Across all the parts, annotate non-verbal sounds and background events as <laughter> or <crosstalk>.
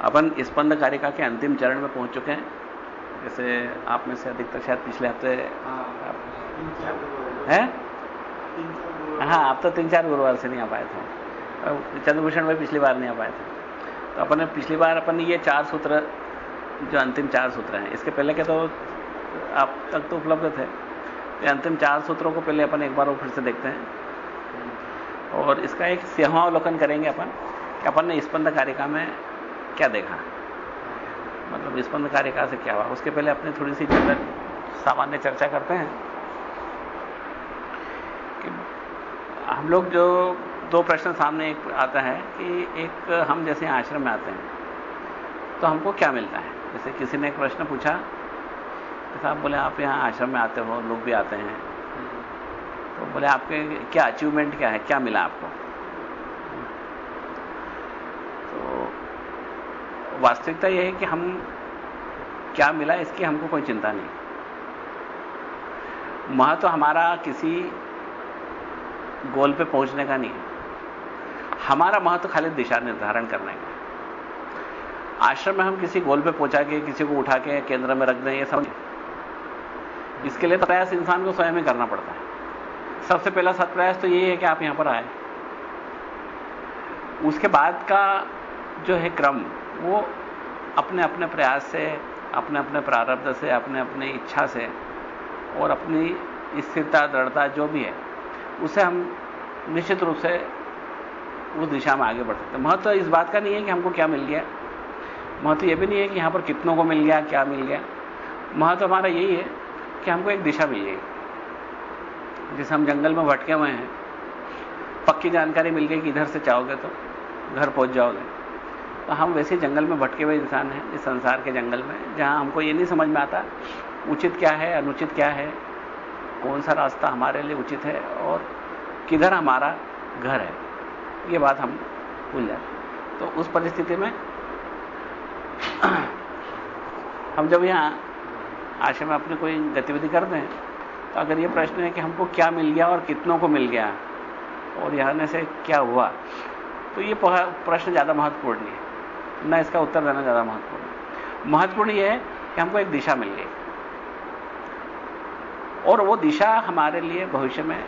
अपन स्पंद कारिका के अंतिम चरण में पहुँच चुके हैं। जैसे आप में से अधिकतर शायद पिछले हफ़्ते हैं हाँ? आप तो तीन चार गुरुवार से नहीं आ पाए थे। चंद्रभूषण में पिछली बार नहीं आ पाए थे। तो अपन ने पिछली बार अपन ने ये चार सूत्र जो अंतिम चार सूत्र हैं इसके पहले के तो आप तक तो उपलब्ध थे। ये अंतिम चार सूत्रों को पहले अपन एक बार वो फिर से देखते हैं। और इसका एक सेवावलोकन करेंगे अपन कि अपन ने स्पंद कारिका में क्या देखा? मतलब स्पंद कारिका से क्या हुआ? उसके पहले अपने थोड़ी सी जनरल सामान्य चर्चा करते हैं कि हम लोग जो दो प्रश्न सामने एक आता है कि एक हम जैसे आश्रम में आते हैं तो हमको क्या मिलता है? जैसे किसी ने एक प्रश्न पूछा तो साहब बोले, आप यहाँ आश्रम में आते हो, लोग भी आते हैं। तो बोले, आपके क्या अचीवमेंट क्या है? क्या मिला आपको? वास्तविकता यह है कि हम क्या मिला इसकी हमको कोई चिंता नहीं। महत्व तो हमारा किसी गोल पे पहुँचने का नहीं है। हमारा महत्व खाली दिशा निर्धारण करने का आश्रम में हम किसी गोल पे पहुँचा के, किसी को उठा के केंद्र में रख दें, ये समझ इसके लिए प्रयास इंसान को स्वयं ही करना पड़ता है। सबसे पहला सत्प्रयास तो यही है कि आप यहाँ पर आए। उसके बाद का जो है क्रम वो अपने अपने प्रयास से, अपने अपने प्रारब्ध से, अपने अपने इच्छा से और अपनी स्थिरता, दृढ़ता जो भी है, उसे हम निश्चित रूप से उस दिशा में आगे बढ़ सकते हैं। महत्व इस बात का नहीं है कि हमको क्या मिल गया। महत्व तो यह भी नहीं है कि यहाँ पर कितनों को मिल गया, क्या मिल गया। महत्व तो हमारा यही है कि हमको एक दिशा मिल गई। जैसे हम जंगल में भटके हुए हैं, पक्की जानकारी मिल गई कि इधर से चाहोगे तो घर पहुँच जाओगे। तो हम वैसे जंगल में भटके हुए इंसान हैं, इस संसार के जंगल में, जहाँ हमको ये नहीं समझ में आता उचित क्या है, अनुचित क्या है, कौन सा रास्ता हमारे लिए उचित है और किधर हमारा घर है, ये बात हम भूल जाते तो उस परिस्थिति में <clears throat> हम जब यहाँ आश्रम में अपनी कोई गतिविधि करते हैं तो अगर ये प्रश्न है कि हमको क्या मिल गया और कितनों को मिल गया और यहाँ से क्या हुआ तो ये प्रश्न ज़्यादा महत्वपूर्ण है। न इसका उत्तर देना ज़्यादा महत्वपूर्ण महत्वपूर्ण यह है कि हमको एक दिशा मिल गई। और वो दिशा हमारे लिए भविष्य में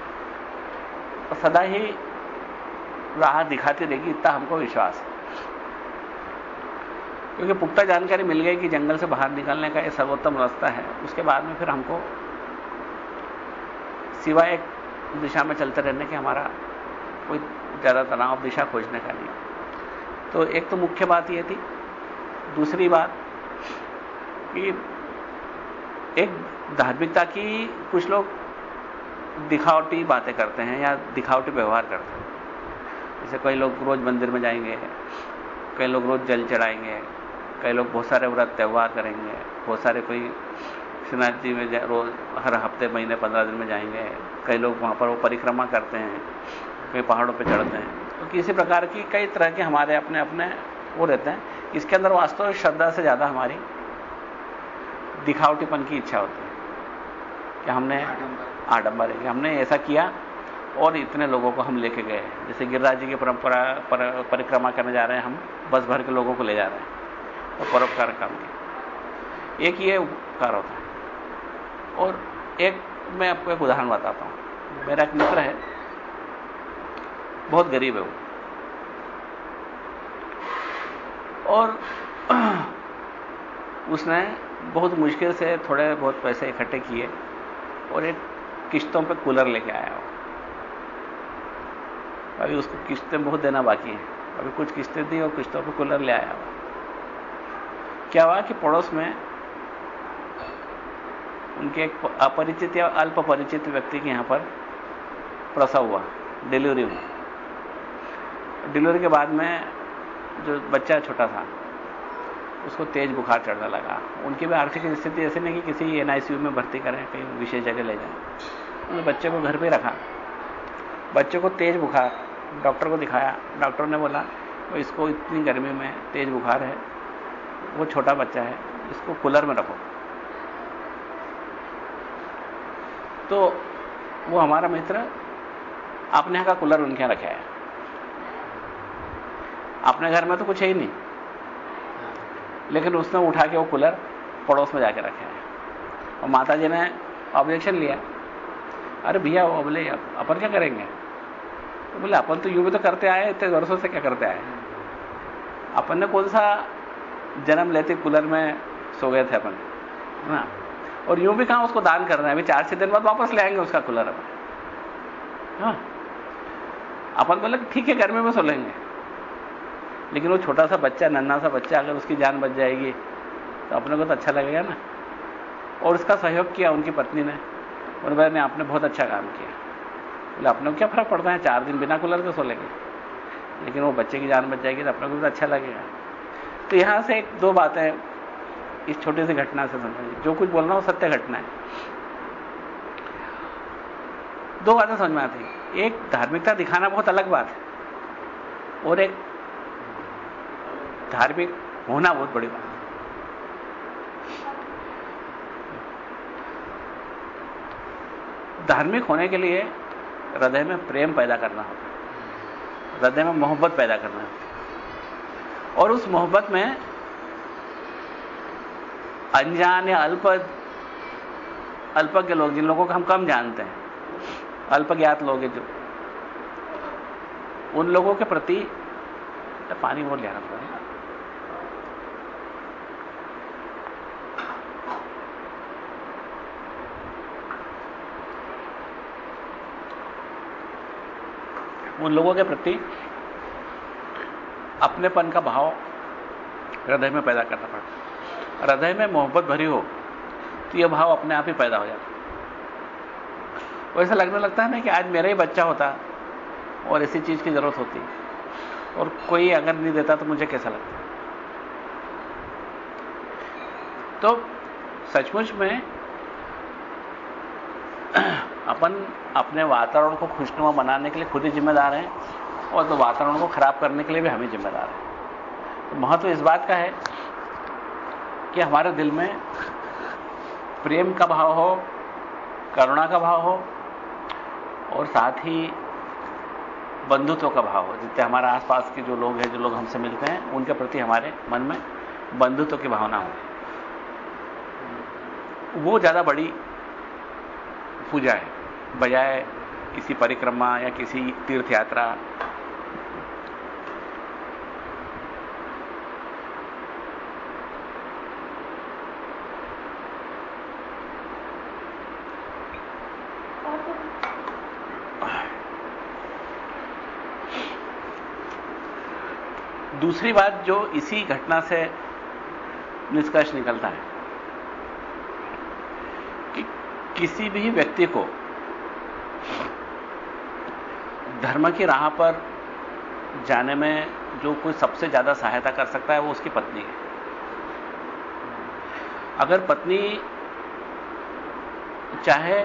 सदा ही राह दिखाती रहेगी, इतना हमको विश्वास है। क्योंकि पुख्ता जानकारी मिल गई कि जंगल से बाहर निकलने का यह सर्वोत्तम रास्ता है। उसके बाद में फिर हमको सिवाय एक दिशा में चलते रहने के हमारा कोई ज़्यादा तनाव, दिशा खोजने का नहीं। तो एक तो मुख्य बात यह थी। दूसरी बात कि एक धार्मिकता की कुछ लोग दिखावटी बातें करते हैं या दिखावटी व्यवहार करते हैं। जैसे कई लोग रोज मंदिर में जाएँगे, कई लोग रोज जल चढ़ाएँगे, कई लोग बहुत सारे व्रत त्यौहार करेंगे, बहुत सारे कोई श्रीनाथ में रोज हर हफ़्ते महीने पंद्रह दिन में जाएँगे, कई लोग वहाँ पर वो परिक्रमा करते हैं, कई पहाड़ों पर चढ़ते हैं। किसी प्रकार की कई तरह के हमारे अपने अपने वो रहते हैं। इसके अंदर वास्तव में श्रद्धा से ज़्यादा हमारी दिखावटीपन की इच्छा होती है कि हमने आडंबर। है कि हमने ऐसा किया और इतने लोगों को हम लेके गए। जैसे गिरिराज जी की परंपरा पर, परिक्रमा करने जा रहे हैं हम बस भर के लोगों को ले जा रहे हैं। तो परोपकार काम किया। एक ये उपकार होता है। और एक मैं आपको एक उदाहरण बताता हूँ। मेरा एक मित्र है बहुत गरीब है वो। और <clears throat> उसने बहुत मुश्किल से थोड़े बहुत पैसे इकट्ठे किए और एक किश्तों पे कूलर लेके आया वो। अभी उसको किश्तें बहुत देना बाकी है। अभी कुछ किश्तें दी और किश्तों पे कूलर ले आया वो। क्या हुआ कि पड़ोस में उनके एक अपरिचित या अल्प परिचित व्यक्ति के यहाँ पर प्रसव हुआ, डिलीवरी हुई। डिलीवरी के बाद में जो बच्चा छोटा था, उसको तेज बुखार चढ़ने लगा। उनकी भी आर्थिक स्थिति ऐसी नहीं कि किसी एनआईसीयू में भर्ती करें, कहीं विशेष जगह ले जाएँ। उन्होंने बच्चे को घर पे रखा। बच्चे को तेज बुखार, डॉक्टर को दिखाया। डॉक्टर ने बोला तो इसको इतनी गर्मी में तेज बुखार है, वो छोटा बच्चा है, इसको कूलर में रखो। तो वो हमारा मित्र अपने यहाँ का कूलर उनके यहाँ रखे है। अपने घर में तो कुछ है ही नहीं। लेकिन उसने उठा के वो कूलर पड़ोस में जाके रखे हैं। और माता जी ने ऑब्जेक्शन लिया। अरे भैया, वो बोले, अपन क्या करेंगे? तो बोले, अपन तो यूँ भी तो करते आए, इतने वर्षों से क्या करते आए? अपन ने कौन सा जन्म लेते कूलर में सो गए थे अपन, है ना? और यूँ भी कहाँ उसको दान कर रहे हैं? अभी चार छह दिन बाद वापस ले आएँगे उसका कूलर अपन। हाँ। अपन बोले, ठीक है गर्मी में सो लेंगे। लेकिन वो छोटा सा बच्चा नन्ना सा बच्चा, अगर उसकी जान बच जाएगी तो अपने को तो अच्छा लगेगा ना। और उसका सहयोग किया उनकी पत्नी ने उन भाई ने आपने बहुत अच्छा काम किया। बोले, अपने को क्या फ़र्क पड़ता है? चार दिन बिना कूलर के सो लेंगे। लेकिन वो बच्चे की जान बच जाएगी तो अपने को भी तो अच्छा लगेगा। तो यहाँ से एक, दो बातें इस छोटी सी घटना से समझिए जो कुछ बोल रहा सत्य घटना है। दो बातें समझ में आती एक, धार्मिकता दिखाना बहुत अलग बात है। और एक धार्मिक होना बहुत बड़ी बात धार्मिक होने के लिए हृदय में प्रेम पैदा करना होता है। हृदय में मोहब्बत पैदा करना होता है। और उस मोहब्बत में अनजान या अल्प अल्पज्ञ लोग, जिन लोगों को हम कम जानते हैं अल्पज्ञात लोग हैं जो, उन लोगों के प्रति, पानी बोल लिया पड़ेगा उन लोगों के प्रति अपनेपन का भाव हृदय में पैदा करना पड़ता हृदय में मोहब्बत भरी हो तो यह भाव अपने आप ही पैदा हो जाता वैसा लगने लगता है ना कि आज मेरा ही बच्चा होता और इसी चीज़ की ज़रूरत होती। और कोई अगर नहीं देता तो मुझे कैसा लगता? तो सचमुच में अपन अपने वातावरण को खुशनुमा बनाने के लिए खुद ही जिम्मेदार हैं और तो वातावरण को खराब करने के लिए भी हम ही जिम्मेदार हैं। तो महत्व इस बात का है कि हमारे दिल में प्रेम का भाव हो, करुणा का भाव हो और साथ ही बंधुत्व का भाव हो। जितने हमारे आसपास के जो लोग हैं, जो लोग हमसे मिलते हैं, उनके प्रति हमारे मन में बंधुत्व की भावना हो। वो ज़्यादा बड़ी पूजा है। बजाय किसी परिक्रमा या किसी तीर्थ यात्रा दूसरी बात जो इसी घटना से निष्कर्ष निकलता है। किसी भी व्यक्ति को धर्म की राह पर जाने में जो कोई सबसे ज़्यादा सहायता कर सकता है, वो उसकी पत्नी है। अगर पत्नी चाहे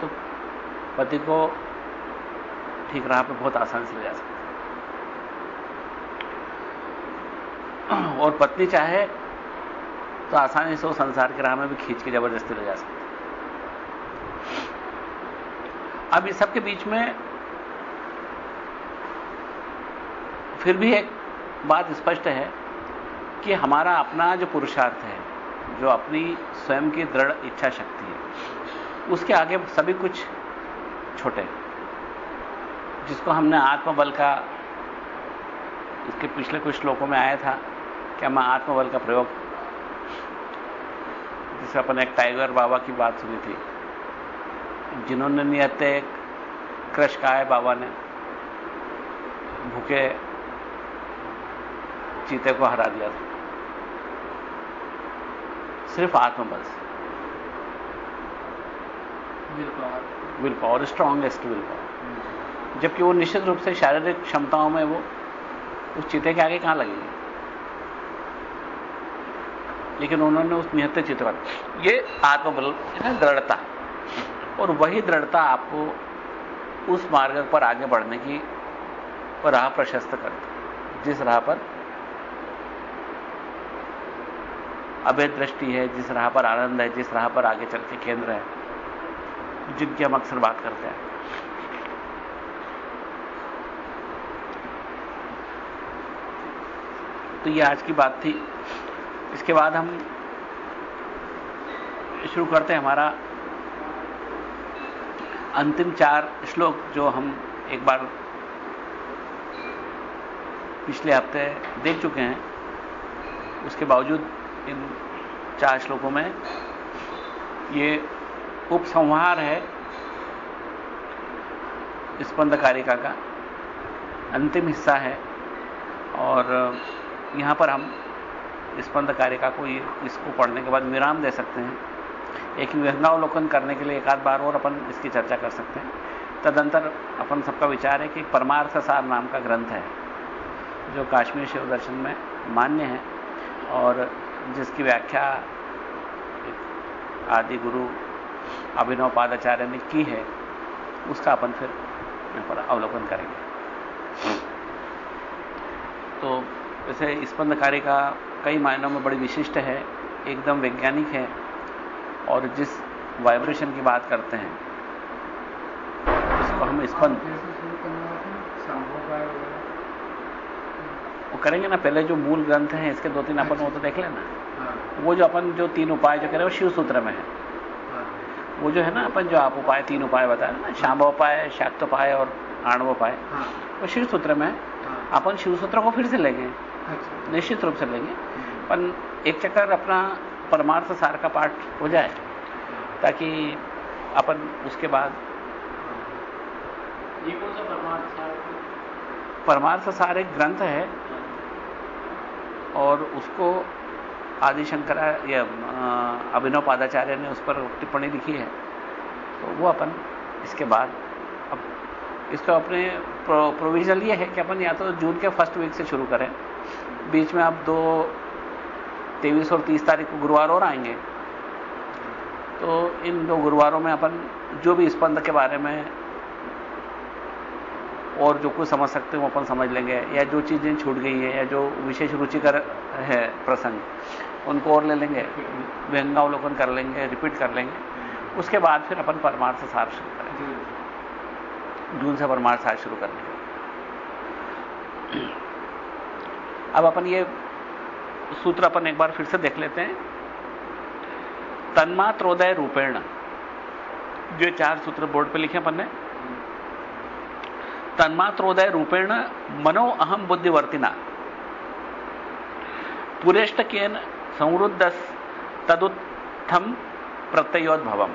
तो पति को ठीक राह पर बहुत आसानी से ले जा सकती और पत्नी चाहे तो आसानी से वो संसार की राह में भी खींच के ज़बरदस्ती ले जा सकती अब इस सबके बीच में फिर भी एक बात स्पष्ट है कि हमारा अपना जो पुरुषार्थ है, जो अपनी स्वयं की दृढ़ इच्छा शक्ति है, उसके आगे सभी कुछ छोटे जिसको हमने आत्मबल का, इसके पिछले कुछ श्लोकों में आया था कि मैं आत्मबल का प्रयोग जिसे अपन एक टाइगर बाबा की बात सुनी थी। जिन्होंने नियत क्रश का है बाबा ने भूखे चीते को हरा दिया था। सिर्फ़ आत्मबल से। Will power strongest will power जबकि वो निश्चित रूप से शारीरिक क्षमताओं में वो उस चीते के आगे कहाँ लगेगी? लेकिन उन्होंने उस निहत्ते चित्र ये आत्मबल दृढ़ता और वही दृढ़ता आपको उस मार्ग पर आगे बढ़ने की राह प्रशस्त करती जिस राह पर अभेद दृष्टि है, जिस राह पर आनंद है, जिस राह पर आगे चल के केंद्र है, जिनकी हम अक्सर बात करते हैं। तो ये आज की बात थी। इसके बाद हम शुरू करते हैं हमारा अंतिम चार श्लोक जो हम एक बार पिछले हफ़्ते देख चुके हैं, उसके बावजूद इन चार श्लोकों में ये उपसंहार है स्पंद कारिका का। अंतिम हिस्सा है और यहाँ पर हम स्पंद कारिका को इसको पढ़ने के बाद विराम दे सकते हैं। एक विहंगावलोकन करने के लिए एक आध बार और अपन इसकी चर्चा कर सकते हैं। तदंतर अपन सबका विचार है कि परमार्थ सार नाम का ग्रंथ है, जो काश्मीर शिव दर्शन में मान्य है और जिसकी व्याख्या आदि गुरु अभिनव पादाचार्य ने की है, उसका अपन फिर पर अवलोकन करेंगे। तो वैसे स्पंद कार्य का कई मायनों में बड़ी विशिष्ट है, एकदम वैज्ञानिक है और जिस वाइब्रेशन की बात करते हैं उसको हम स्पंद वो करेंगे ना पहले जो मूल ग्रंथ हैं इसके दो तीन अपन वो तो देख लेना हाँ। वो जो अपन जो तीन उपाय जो करें वो शिव सूत्र में है हाँ। वो जो है ना अपन जो आप उपाय तीन उपाय बता रहे ना शाम्भ उपाय शाक्तोपाय और आणव उपाय हाँ। वो शिव सूत्र में है अपन शिव सूत्र को फिर से लेंगे। निश्चित रूप से लेंगे हम्म। अपन एक चक्कर अपना परमार्थ सार का पाठ हो जाए ताकि अपन उसके बाद ये कौन सा परमार्थ सार परमार्थ सार एक ग्रंथ है और उसको आदि शंकरा या अभिनव पादाचार्य ने उस पर टिप्पणी लिखी है। तो वो अपन इसके बाद अब इसका अपने प्रोविज़न ये है कि अपन या तो जून के फ़र्स्ट वीक से शुरू करें बीच में अब दो तेईस और तीस तारीख को गुरुवार और आएँगे। तो इन दो गुरुवारों में अपन जो भी स्पंद के बारे में और जो कुछ समझ सकते हो अपन समझ लेंगे। या जो चीज़ें छूट गई है या जो विशेष रुचिकर है प्रसंग उनको और ले लेंगे। व्यंगावलोकन कर लेंगे रिपीट कर लेंगे। उसके बाद फिर अपन परमार्थ सार शुरू करेंगे। जून से परमार्थ सार शुरू कर लेंगे अब अपन ये सूत्र अपन एक बार फिर से देख लेते हैं। तन्मात्रोदय रूपेण, जो चार सूत्र बोर्ड पे लिखे अपन ने। तन्मात्रोदय रूपेण मनो अहम बुद्धिवर्तिना। पुरेष्टकेन संवृद्ध तदुत्थम प्रत्ययोद्भवम।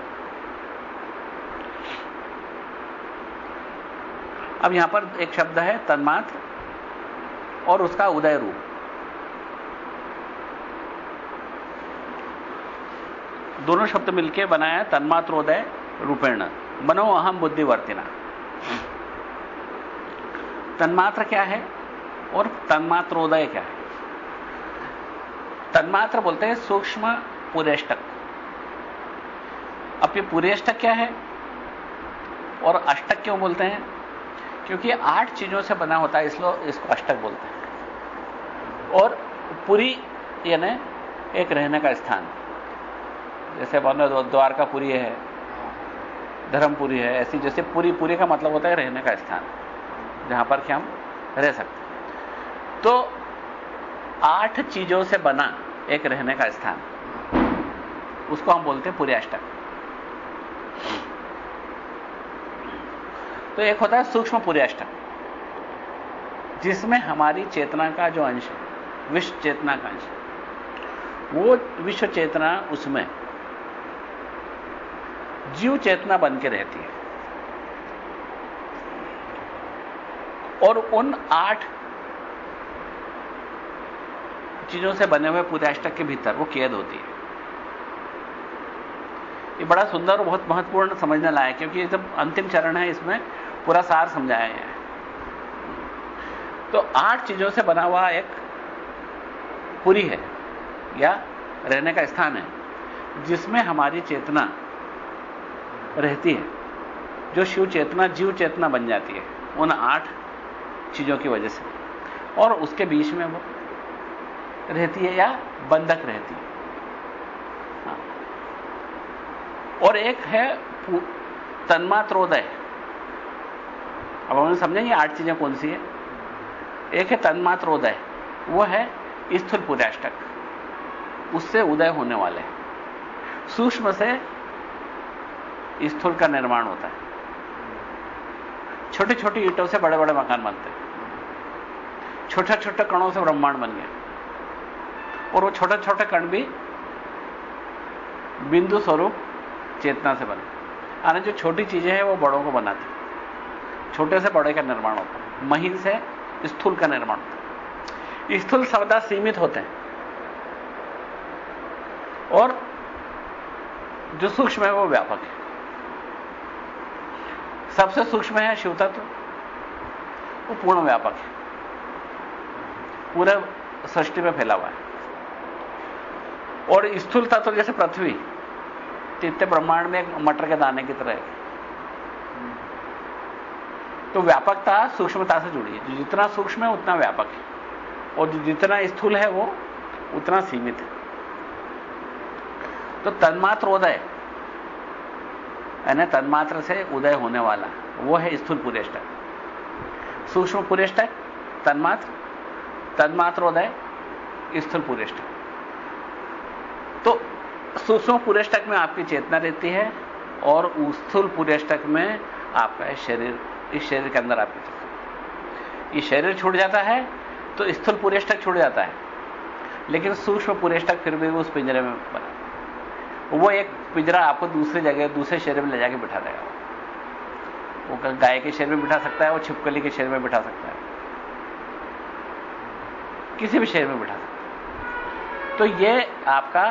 अब यहाँ पर एक शब्द है तन्मात्र और उसका उदय रूप। दोनों शब्द मिलकर बनाया तन्मात्रोदय रूपेण। मनो अहम बुद्धिवर्तिना। तन्मात्र क्या है और तन्मात्रोदय क्या है? तन्मात्र बोलते हैं सूक्ष्म पुरेष्टक अब ये पुरेष्टक क्या है और अष्टक क्यों बोलते हैं? क्योंकि आठ चीज़ों से बना होता है इसलिए इसको अष्टक बोलते हैं। और पुरी यानी एक रहने का स्थान। जैसे लो द्वारकापुरी है, धर्मपुरी है, ऐसी जैसे पूरी पूरी का मतलब होता है रहने का स्थान, जहाँ पर कि हम रह सकते तो आठ चीज़ों से बना एक रहने का स्थान, उसको हम बोलते हैं पुर्याष्टक तो एक होता है सूक्ष्म पुर्याष्टक जिसमें हमारी चेतना का जो अंश है, विश्व चेतना का अंश वो विश्व चेतना उसमें जीव चेतना बन के रहती है। और उन आठ चीज़ों से बने हुए पूरे अष्टक के भीतर वो कैद होती है। ये बड़ा सुंदर और बहुत महत्वपूर्ण समझने लायक क्योंकि ये जब अंतिम चरण है, इसमें पूरा सार समझाया गया है। तो आठ चीज़ों से बना हुआ एक पुरी है, या रहने का स्थान है, जिसमें हमारी चेतना रहती है। जो शिव चेतना, जीव चेतना बन जाती है, उन आठ चीज़ों की वजह से। और उसके बीच में वो रहती है या बंधक रहती है। हाँ। और एक है तन्मात्रोदय। अब हम समझेंगे आठ चीज़ें कौन सी है। एक है तन्मात्रोदय, वो है स्थूल पुराष्टक उससे उदय होने वाले सूक्ष्म से स्थूल का निर्माण होता है। छोटी छोटी ईंटों से बड़े बड़े मकान बनते हैं। छोटे छोटे कणों से ब्रह्मांड बन गया। और वो छोटे छोटे कण भी बिंदु स्वरूप चेतना से बने। यानी जो छोटी चीज़ें हैं, वो बड़ों को बनाती छोटे से बड़े का निर्माण होता है। महीन से स्थूल का निर्माण होता है। स्थूल सवदा सीमित होते हैं। और जो सूक्ष्म है, वो व्यापक है। सबसे सूक्ष्म है शिव तत्व वो पूर्ण व्यापक है। पूरे सृष्टि में फैला हुआ है। और स्थूल तत्व जैसे पृथ्वी तित्य ब्रह्मांड में एक मटर के दाने की तरह है। तो व्यापकता सूक्ष्मता से जुड़ी है। जितना सूक्ष्म है, उतना व्यापक है। और जितना स्थूल है, वो उतना सीमित है। तो तन्मात्र यानी तन्मात्र से उदय होने वाला वो है स्थूल पुरेष्टक सूक्ष्म पुरेष्टक तन्मात्र तन्मात्र उदय, स्थूल पुरेष्टक तो सूक्ष्म पुरेष्टक में आपकी चेतना रहती है और स्थूल पुरेष्टक में आपका शरीर, इस शरीर के अंदर आपकी चेतना ये शरीर छूट जाता है तो स्थूल पुरेष्टक छूट जाता है। लेकिन सूक्ष्म पुरेष्टक फिर भी उस पिंजरे में बना। वो एक पिंजरा आपको दूसरी जगह, दूसरे शरीर में ले जाके बिठा देगा। वो गाय के शरीर में बिठा सकता है, वो छिपकली के शरीर में बिठा सकता है। किसी भी शरीर में बिठा सकता है। तो ये आपका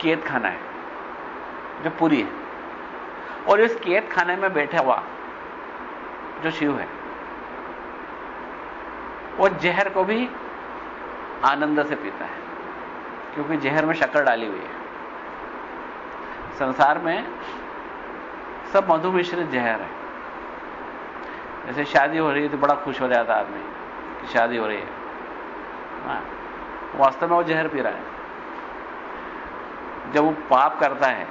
केत खाना है, जो पूरी है। और इस केत खाने में बैठा हुआ जो शिव है, वो जहर को भी आनंद से पीता है, क्योंकि जहर में शक्कर डाली हुई है। संसार में सब मधु मिश्रित जहर है। जैसे शादी हो रही है तो बड़ा खुश हो जाता आदमी कि शादी हो रही है। हाँ, वास्तव में वो जहर पी रहा है। जब वो पाप करता है।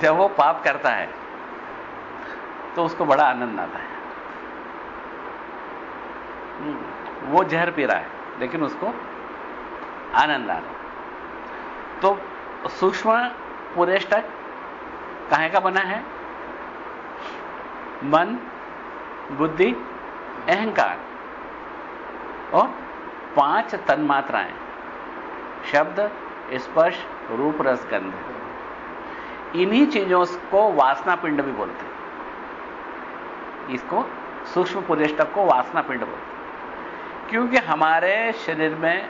जब वो पाप करता है तो उसको बड़ा आनंद आता है। वो जहर पी रहा है, लेकिन उसको आनंद आ रहा तो सूक्ष्म पुरेष्टक कहाँ का बना है? मन, बुद्धि, अहंकार और पाँच तन्मात्राएँ। शब्द, स्पर्श, रूप, रस, गंध। इन्हीं चीज़ों को वासना पिंड भी बोलते हैं। इसको सूक्ष्म पुरेष्टक को वासना पिंड बोलते क्योंकि हमारे शरीर में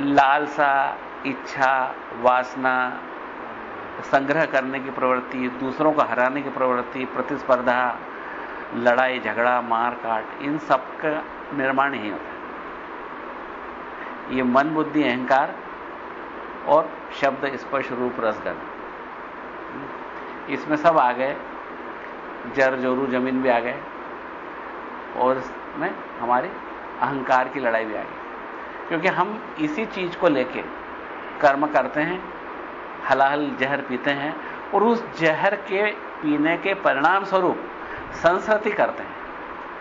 लालसा, इच्छा, वासना, संग्रह करने की प्रवृत्ति, दूसरों को हराने की प्रवृत्ति, प्रतिस्पर्धा, लड़ाई, झगड़ा मार काट इन सब का निर्माण ही होता है। ये मन, बुद्धि, अहंकार और शब्द, स्पर्श, रूप रसगन इसमें सब आ गए। जर जोरू, ज़मीन भी आ गए। और इसमें हमारी अहंकार की लड़ाई भी आ गई। क्योंकि हम इसी चीज़ को लेके कर्म करते हैं, हलाहल जहर पीते हैं, और उस जहर के पीने के परिणाम स्वरूप संस्कृति करते हैं।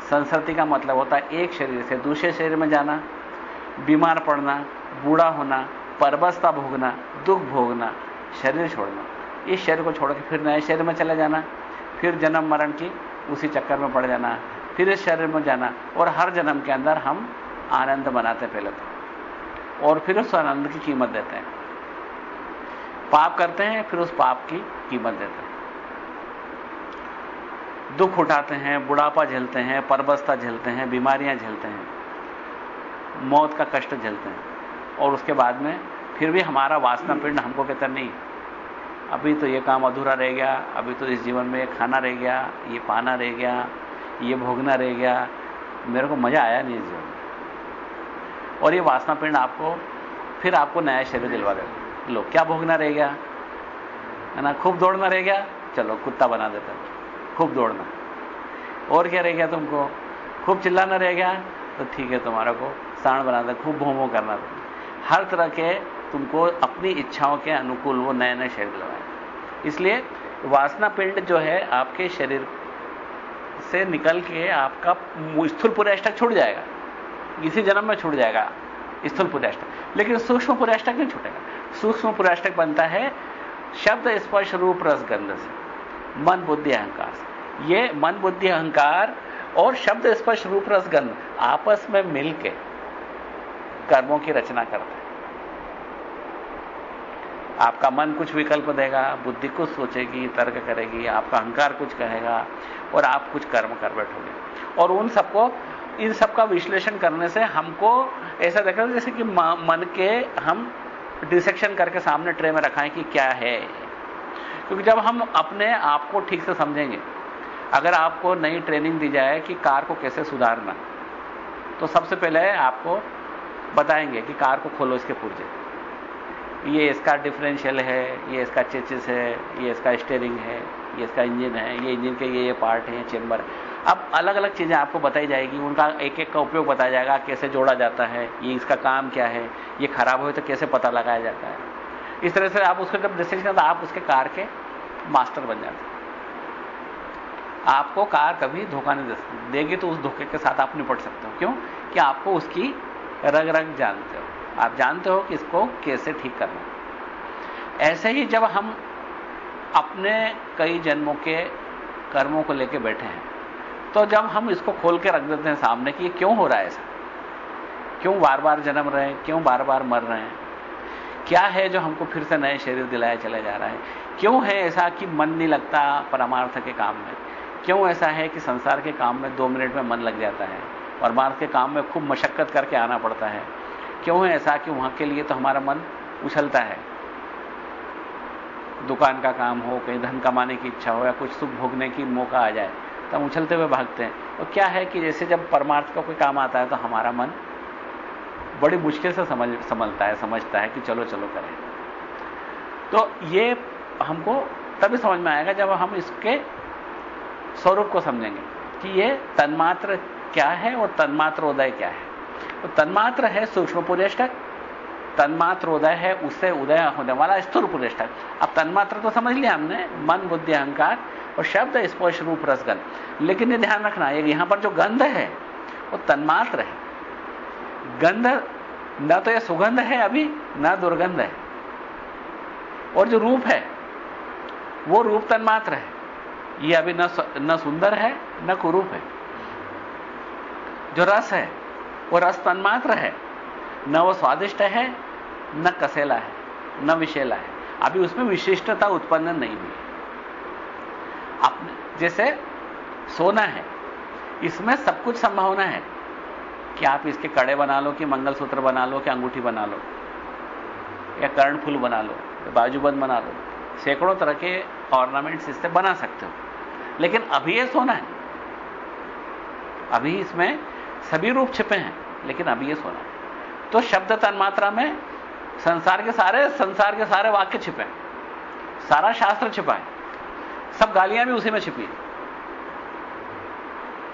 संस्कृति का मतलब होता है एक शरीर से दूसरे शरीर में जाना, बीमार पड़ना, बूढ़ा होना, परबस्ता भोगना, दुख भोगना, शरीर छोड़ना। इस शरीर को छोड़ के फिर नए शरीर में चले जाना, फिर जन्म मरण की उसी चक्कर में पड़ जाना फिर इस शरीर में जाना और हर जन्म के अंदर हम आनंद बनाते पहले तो। और फिर उस आनंद की कीमत देते हैं। पाप करते हैं, फिर उस पाप की कीमत देते हैं। दुख उठाते हैं, बुढ़ापा झेलते हैं, परबस्ता झेलते हैं, बीमारियाँ झेलते हैं, मौत का कष्ट झेलते हैं। और उसके बाद में फिर भी हमारा वासना पिंड हमको कहता नहीं, अभी तो ये काम अधूरा रह गया, अभी तो इस जीवन में खाना रह गया, ये पाना रह गया ये भोगना रह गया, मेरे को मज़ा आया नहीं इस जीवन में। और ये वासना पिंड आपको, फिर आपको नया शरीर दिलवा देगा लो, क्या भोगना रह गया? है ना, खूब दौड़ना रह गया? चलो, कुत्ता बना देता खूब दौड़ना। और क्या रह गया तुमको? खूब चिल्लाना रह गया? तो ठीक है, तुम्हारा को साण बना दे खूब भोमो करना हर तरह के तुमको अपनी इच्छाओं के अनुकूल वो नए नए शरीर लगाए इसलिए वासना पिंड जो है, आपके शरीर से निकल के आपका स्थूल पुरेष्टक छूट जाएगा। इसी जन्म में छूट जाएगा स्थूल पुरेष्टक लेकिन सूक्ष्म पुरेष्टक नहीं छूटेगा। सूक्ष्म पुरेष्टक बनता है शब्द स्पर्श रूप रसगंध से, मन बुद्धि अहंकार से। ये मन बुद्धि अहंकार और शब्द स्पर्श रूप रसगंध आपस में मिलके कर्मों की रचना करते हैं। आपका मन कुछ विकल्प देगा, बुद्धि कुछ सोचेगी, तर्क करेगी, आपका अहंकार कुछ कहेगा। और आप कुछ कर्म कर बैठोगे। और उन सबको, इन सबका विश्लेषण करने से हमको ऐसा देखा जैसे कि मन के हम डिसेक्शन करके सामने ट्रे में रखाएँ कि क्या है। क्योंकि जब हम अपने आप को ठीक से समझेंगे, अगर आपको नई ट्रेनिंग दी जाए कि कार को कैसे सुधारना तो सबसे पहले आपको बताएँगे कि कार को खोलो इसके पुर्जे। ये इसका डिफरेंशियल है, ये इसका चेचिस है, ये इसका स्टेयरिंग है। ये इसका इंजन है, ये इंजन के ये ये पार्ट हैं, चेंबर। अब अलग अलग चीज़ें आपको बताई जाएगी, उनका एक एक का उपयोग बताया जाएगा, कैसे जोड़ा जाता है, ये इसका काम क्या है, ये खराब हो तो कैसे पता लगाया जाता है। इस तरह से आप उसको जब डिसीज़न करते आप उसके कार के मास्टर बन जाते आपको कार कभी धोखा नहीं दे, देगी तो उस धोखे के साथ आप निपट सकते हो। क्यों? कि आपको उसकी रग रग जानते हो। आप जानते हो कि इसको कैसे ठीक करना ऐसे ही जब हम अपने कई जन्मों के कर्मों को लेकर बैठे हैं। तो जब हम इसको खोल के रख देते हैं सामने कि ये क्यों हो रहा है ऐसा? क्यों बार बार जन्म रहे हैं? क्यों बार बार मर रहे हैं? क्या है जो हमको फिर से नए शरीर दिलाया चला जा रहा है? क्यों है ऐसा कि मन नहीं लगता परमार्थ के काम में? क्यों ऐसा है कि संसार के काम में दो मिनट में मन लग जाता है? परमार्थ के काम में खूब मशक्कत करके आना पड़ता है। क्यों है ऐसा कि वहाँ के लिए तो हमारा मन उछलता है? दुकान का काम हो, कहीं धन कमाने की इच्छा हो या कुछ सुख भोगने की मौका आ जाए तो हम उछलते हुए भागते हैं। और क्या है कि जैसे जब परमार्थ का कोई काम आता है तो हमारा मन बड़ी मुश्किल से समझ, समझता है समझता है कि चलो चलो करें। तो ये हमको तभी समझ में आएगा जब हम इसके स्वरूप को समझेंगे कि ये तन्मात्र क्या है और तन्मात्र उदय क्या है। तो तन्मात्र है सूक्ष्म पुरेष्टक तन्मात्र उदय है, उससे उदय होने वाला स्थूल पुरेष्टक अब तन्मात्र तो समझ लिया हमने, मन, बुद्धि, अहंकार और शब्द, स्पर्श, रूप रसगंध लेकिन ये ध्यान रखना यहाँ पर जो गंध है, वो तन्मात्र है। गंध, न तो यह सुगंध है अभी, न दुर्गंध है। और जो रूप है, वो रूप तन्मात्र है। ये अभी न न सुंदर है, न कुरूप है। जो रस है, वो रस तन्मात्र है। न वो स्वादिष्ट है, न कसेला है, न विशेला है। अभी उसमें विशिष्टता उत्पन्न नहीं हुई। अपने जैसे सोना है, इसमें सब कुछ संभावना है कि आप इसके कड़े बना लो, कि मंगलसूत्र बना लो, कि अंगूठी बना लो, या कर्णफूल बना लो, या बाजूबंद बना लो। सैकड़ों तरह के ऑर्नामेंट्स इससे बना सकते हो। लेकिन अभी यह सोना है। अभी इसमें सभी रूप छिपे हैं, लेकिन अभी ये सोना है। तो शब्द तन्मात्रा में संसार के सारे संसार के सारे वाक्य छिपे सारा शास्त्र छिपा है। सब गालियाँ भी उसी में छिपी है।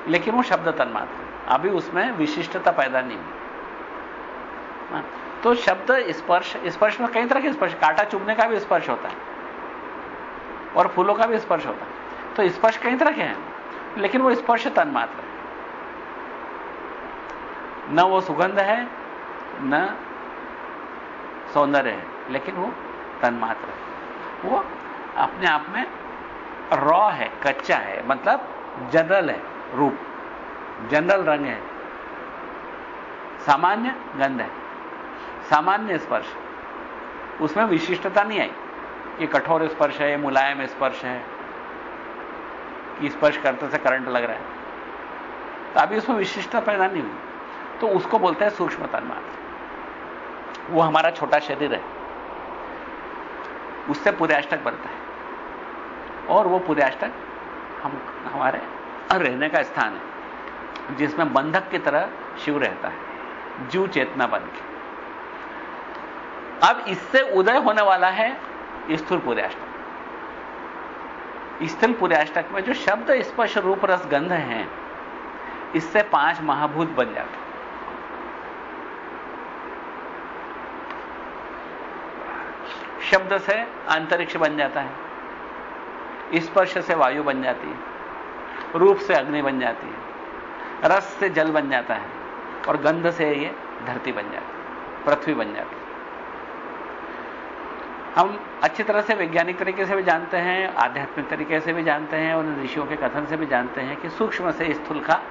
लेकिन वो शब्द तन्मात्र अभी उसमें विशिष्टता पैदा नहीं हुई। हाँ, तो शब्द स्पर्श स्पर्श में कई तरह के स्पर्श कांटा चुभने का भी स्पर्श होता है। और फूलों का भी स्पर्श होता है। तो स्पर्श कई तरह के हैं। लेकिन वो स्पर्श तन्मात्र है। न वो सुगंध है न सौंदर्य है, लेकिन वो तन्मात्र है। वो अपने आप में रॉ है, कच्चा है मतलब जनरल है, रूप। जनरल रंग है। सामान्य गंध है। सामान्य स्पर्श। उसमें विशिष्टता नहीं आई। ये कठोर स्पर्श है मुलायम स्पर्श है। कि स्पर्श करते से करंट लग रहा है। तो अभी उसमें विशिष्टता पैदा नहीं हुई। तो उसको बोलते हैं सूक्ष्म तन्मात्र। वो हमारा छोटा शरीर है। उससे पुर्याष्टक बनता है। और वो पुर्याष्टक हम, हमारे रहने का स्थान है, जिसमें बंधक की तरह शिव रहता है जीव चेतना बन के। अब इससे उदय होने वाला है स्थूल पुर्याष्टक स्थूल पुर्याष्टक में जो शब्द स्पर्श रूप रस गंध हैं, इससे पाँच महाभूत बन जाते शब्द से अंतरिक्ष बन जाता है। स्पर्श से वायु बन जाती है। रूप से अग्नि बन जाती है। रस से जल बन जाता है और गंध से ये धरती बन जाती है, पृथ्वी बन जाती है। हम अच्छी तरह से वैज्ञानिक तरीके से भी जानते हैं, आध्यात्मिक तरीके से भी जानते हैं और ऋषियों के कथन से भी जानते हैं कि सूक्ष्म से स्थूल का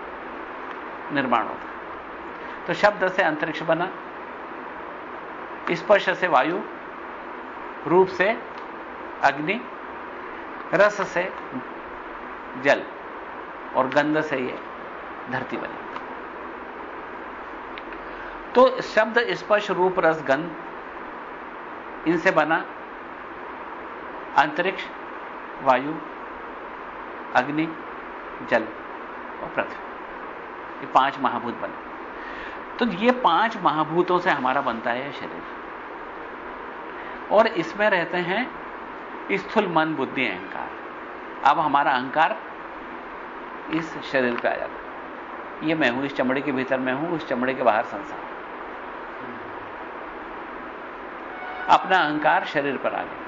निर्माण होता है। तो शब्द से अंतरिक्ष बना, स्पर्श से वायु रूप से अग्नि, रस से जल, और गंध से ये धरती बनी। तो शब्द स्पर्श, रूप, रस, गंध, इनसे बना अंतरिक्ष, वायु, अग्नि, जल और पृथ्वी। ये पाँच महाभूत बने। तो ये पाँच महाभूतों से हमारा बनता है शरीर। और इसमें रहते हैं स्थूल मन, बुद्धि, अहंकार। अब हमारा अहंकार इस शरीर पे आ जाता है। ये मैं हूँ, इस चमड़े के भीतर मैं हूँ, उस चमड़े के बाहर संसार। अपना अहंकार शरीर पर आ गया।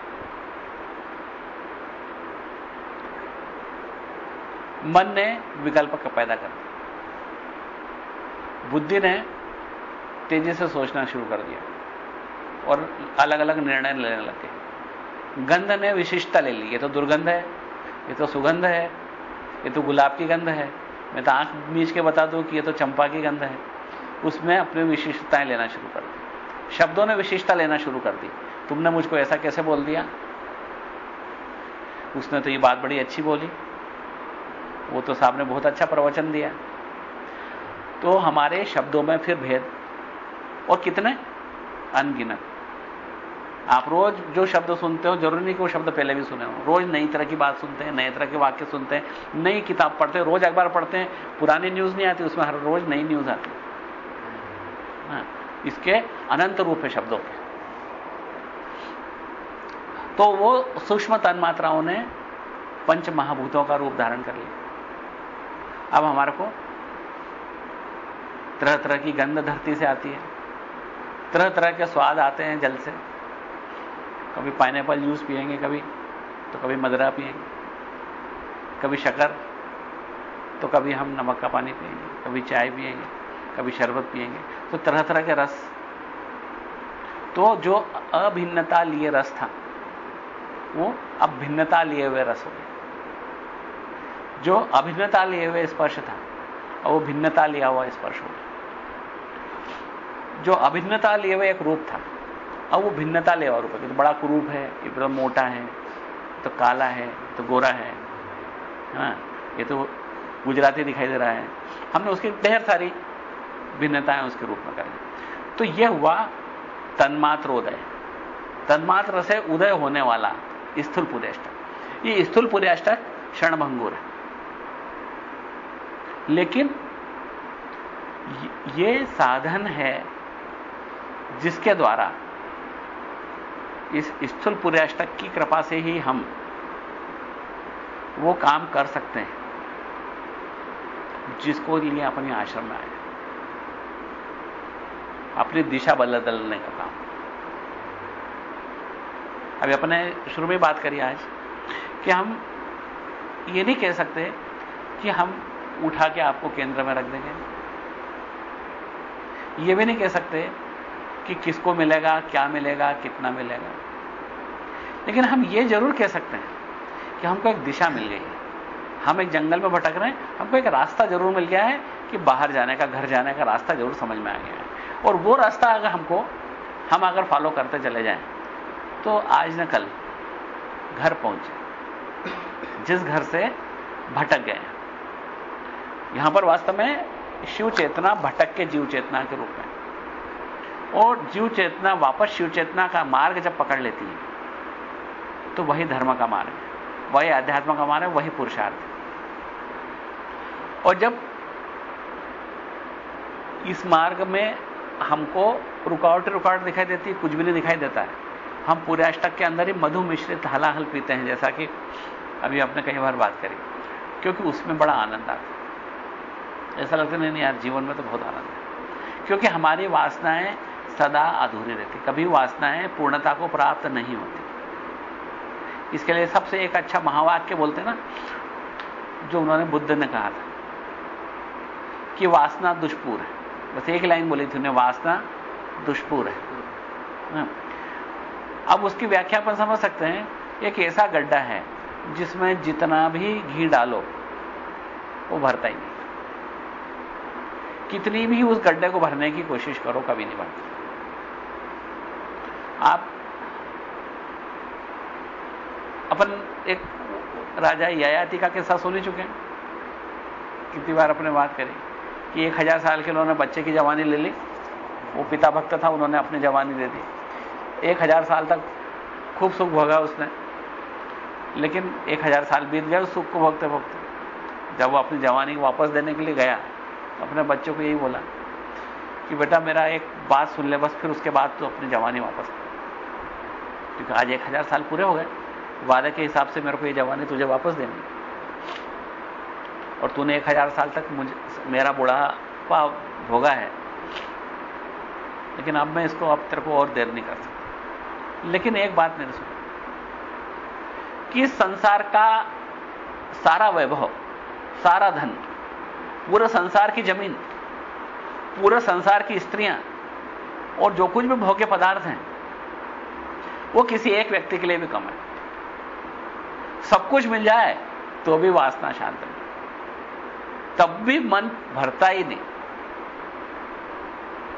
मन ने विकल्प का पैदा कर दिया। बुद्धि ने तेज़ी से सोचना शुरू कर दिया। और अलग अलग निर्णय लेने लगे गंध ने विशिष्टता ले ली। ये तो दुर्गंध है, ये तो सुगंध है, ये तो गुलाब की गंध है। मैं तो आँख बीच के बता दूँ कि ये तो चंपा की गंध है। उसमें अपनी विशिष्टताएँ लेना शुरू कर दी। शब्दों ने विशिष्टता लेना शुरू कर दी। तुमने मुझको ऐसा कैसे बोल दिया? उसने तो ये बात बड़ी अच्छी बोली। वो तो साहब ने बहुत अच्छा प्रवचन दिया। तो हमारे शब्दों में फिर भेद। और कितने? अनगिनत। आप रोज जो शब्द सुनते हो ज़रूरी नहीं कि वो शब्द पहले भी सुने हो। रोज नई तरह की बात सुनते हैं नए तरह के वाक्य सुनते हैं नई किताब पढ़ते हैं रोज अखबार पढ़ते हैं पुरानी न्यूज़ नहीं आती उसमें हर रोज नई न्यूज़ आती हाँ, इसके अनंत रूप है शब्दों के। तो वो सूक्ष्म तन्मात्राओं ने पंच महाभूतों का रूप धारण कर लिया। अब हमारे को तरह तरह की गंध धरती से आती है। तरह तरह के स्वाद आते हैं जल से। कभी पाइनएपल जूस पिएँगे कभी तो कभी मदरा पिएँगे कभी शक्कर तो कभी हम नमक का पानी पिएँगे कभी चाय पिएँगे कभी शरबत पिएँगे तो तरह तरह के रस। तो जो अभिन्नता लिए रस था, वो अब भिन्नता लिए हुए रस हो गया। जो अभिन्नता लिए हुए स्पर्श था वो भिन्नता लिया हुआ स्पर्श हो गया। जो अभिन्नता लिए हुए एक रूप था अब वो भिन्नता ले और है तो बड़ा कुरूप है, ये तो मोटा है तो काला है तो गोरा है हाँ ये तो गुजराती दिखाई दे रहा है। हमने उसकी ढेर सारी भिन्नताएँ उसके रूप में कर। ली तो यह हुआ तन्मात्र उदय। तन्मात्र से उदय होने वाला स्थूल पुर्याष्टक ये स्थूल पुर्याष्टक क्षणभंगुर है। लेकिन ये साधन है जिसके द्वारा इस स्थूल पुर्याष्टक की कृपा से ही हम वो काम कर सकते हैं, जिसको लिए अपने आश्रम में आए। अपनी दिशा बदलने का काम। अभी अपने शुरू में बात करी आज, कि हम ये नहीं कह सकते कि हम उठा के आपको केंद्र में रख देंगे। ये भी नहीं कह सकते कि किसको मिलेगा, क्या मिलेगा, कितना मिलेगा। लेकिन हम ये ज़रूर कह सकते हैं कि हमको एक दिशा मिल गई है। हम एक जंगल में भटक रहे हैं, हमको एक रास्ता ज़रूर मिल गया है कि बाहर जाने का, घर जाने का रास्ता ज़रूर समझ में आ गया है। और वो रास्ता अगर हमको, हम अगर फॉलो करते चले जाएँ तो आज न कल घर पहुँचे, जिस घर से भटक गए यहाँ पर वास्तव में शिव चेतना भटक के जीव चेतना के रूप में और जीव चेतना, वापस शिव चेतना का मार्ग जब पकड़ लेती है तो वही धर्म का मार्ग है, वही अध्यात्म का मार्ग है, वही पुरुषार्थ और जब इस मार्ग में हमको रुकावट रुकावट दिखाई देती है, कुछ भी नहीं दिखाई देता है, हम पूरे अष्टक के अंदर ही मधु मिश्रित हलाहल पीते हैं, जैसा कि अभी आपने कई बार बात करी, क्योंकि उसमें बड़ा आनंद आता है। ऐसा लगता नहीं नहीं यार जीवन में तो बहुत आनंद है, क्योंकि हमारी वासनाएँ सदा अधूरी रहती, कभी वासनाएँ पूर्णता को प्राप्त नहीं होती। इसके लिए सबसे एक अच्छा महावाक्य बोलते ना, जो उन्होंने बुद्ध ने कहा था, कि वासना दुष्पूर है। बस एक लाइन बोली थी उन्हें वासना दुष्पूर है। हाँ। अब उसकी व्याख्या पर समझ सकते हैं, एक ऐसा गड्ढा है, जिसमें जितना भी घी डालो, वो भरता ही नहीं। कितनी भी उस गड्ढे को भरने की कोशिश करो, कभी नहीं भरता। आप अपन एक राजा ययाति का किस्सा सुन चुके हैं। कितनी बार अपने बात करी कि एक हज़ार साल के उन्होंने बच्चे की जवानी ले ली। वो पिता भक्त था, उन्होंने अपनी जवानी दे दी। एक हज़ार साल तक खूब सुख भोगा उसने। लेकिन एक हज़ार साल बीत गए उस सुख को भोगते भोगते जब वो अपनी जवानी वापस देने के लिए गया अपने बच्चों को यही बोला कि बेटा मेरा एक बात सुन ले, बस फिर उसके बाद तो अपनी जवानी वापस क्योंकि आज एक हज़ार साल पूरे हो गए। वादे के हिसाब से मेरे को ये जवानी तुझे वापस देनी। और तूने एक हज़ार साल तक मुझे, मेरा बुढ़ापा भोगा है। लेकिन अब मैं इसको, अब तेरे को और देर नहीं कर सकता। लेकिन एक बात मैंने सुनी। कि संसार का सारा वैभव, सारा धन, पूरे संसार की ज़मीन, पूरे संसार की स्त्रियाँ और जो कुछ भी भोग्य पदार्थ हैं वो किसी एक व्यक्ति के लिए भी कम है। सब कुछ मिल जाए तो भी वासना शांत नहीं तब भी मन भरता ही नहीं।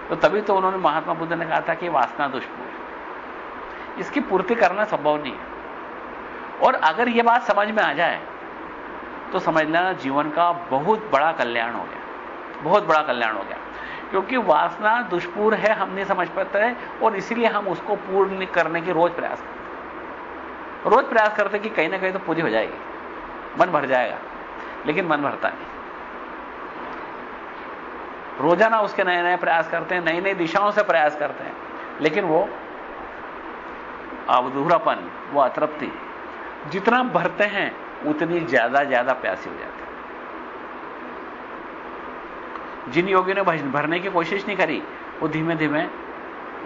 तो तभी तो उन्होंने महात्मा बुद्ध ने कहा था कि वासना दुष्पूर इसकी पूर्ति करना संभव नहीं है। और अगर यह बात समझ में आ जाए तो समझ लेना जीवन का बहुत बड़ा कल्याण हो गया। बहुत बड़ा कल्याण हो गया। क्योंकि वासना दुष्पूर है, हम नहीं समझ पाते और इसीलिए हम उसको पूर्ण करने की रोज प्रयास करते रोज प्रयास करते कि कहीं ना कहीं तो पूरी हो जाएगी। मन भर जाएगा, लेकिन मन भरता नहीं। रोज़ाना उसके नए नए प्रयास करते हैं नई नई दिशाओं से प्रयास करते हैं, लेकिन वो अवधूरापन वो अतृप्ति, जितना भरते हैं, उतनी ज़्यादा ज़्यादा प्यासी हो जाती जिन योगियों ने भरने की कोशिश नहीं करी, वो धीमे धीमे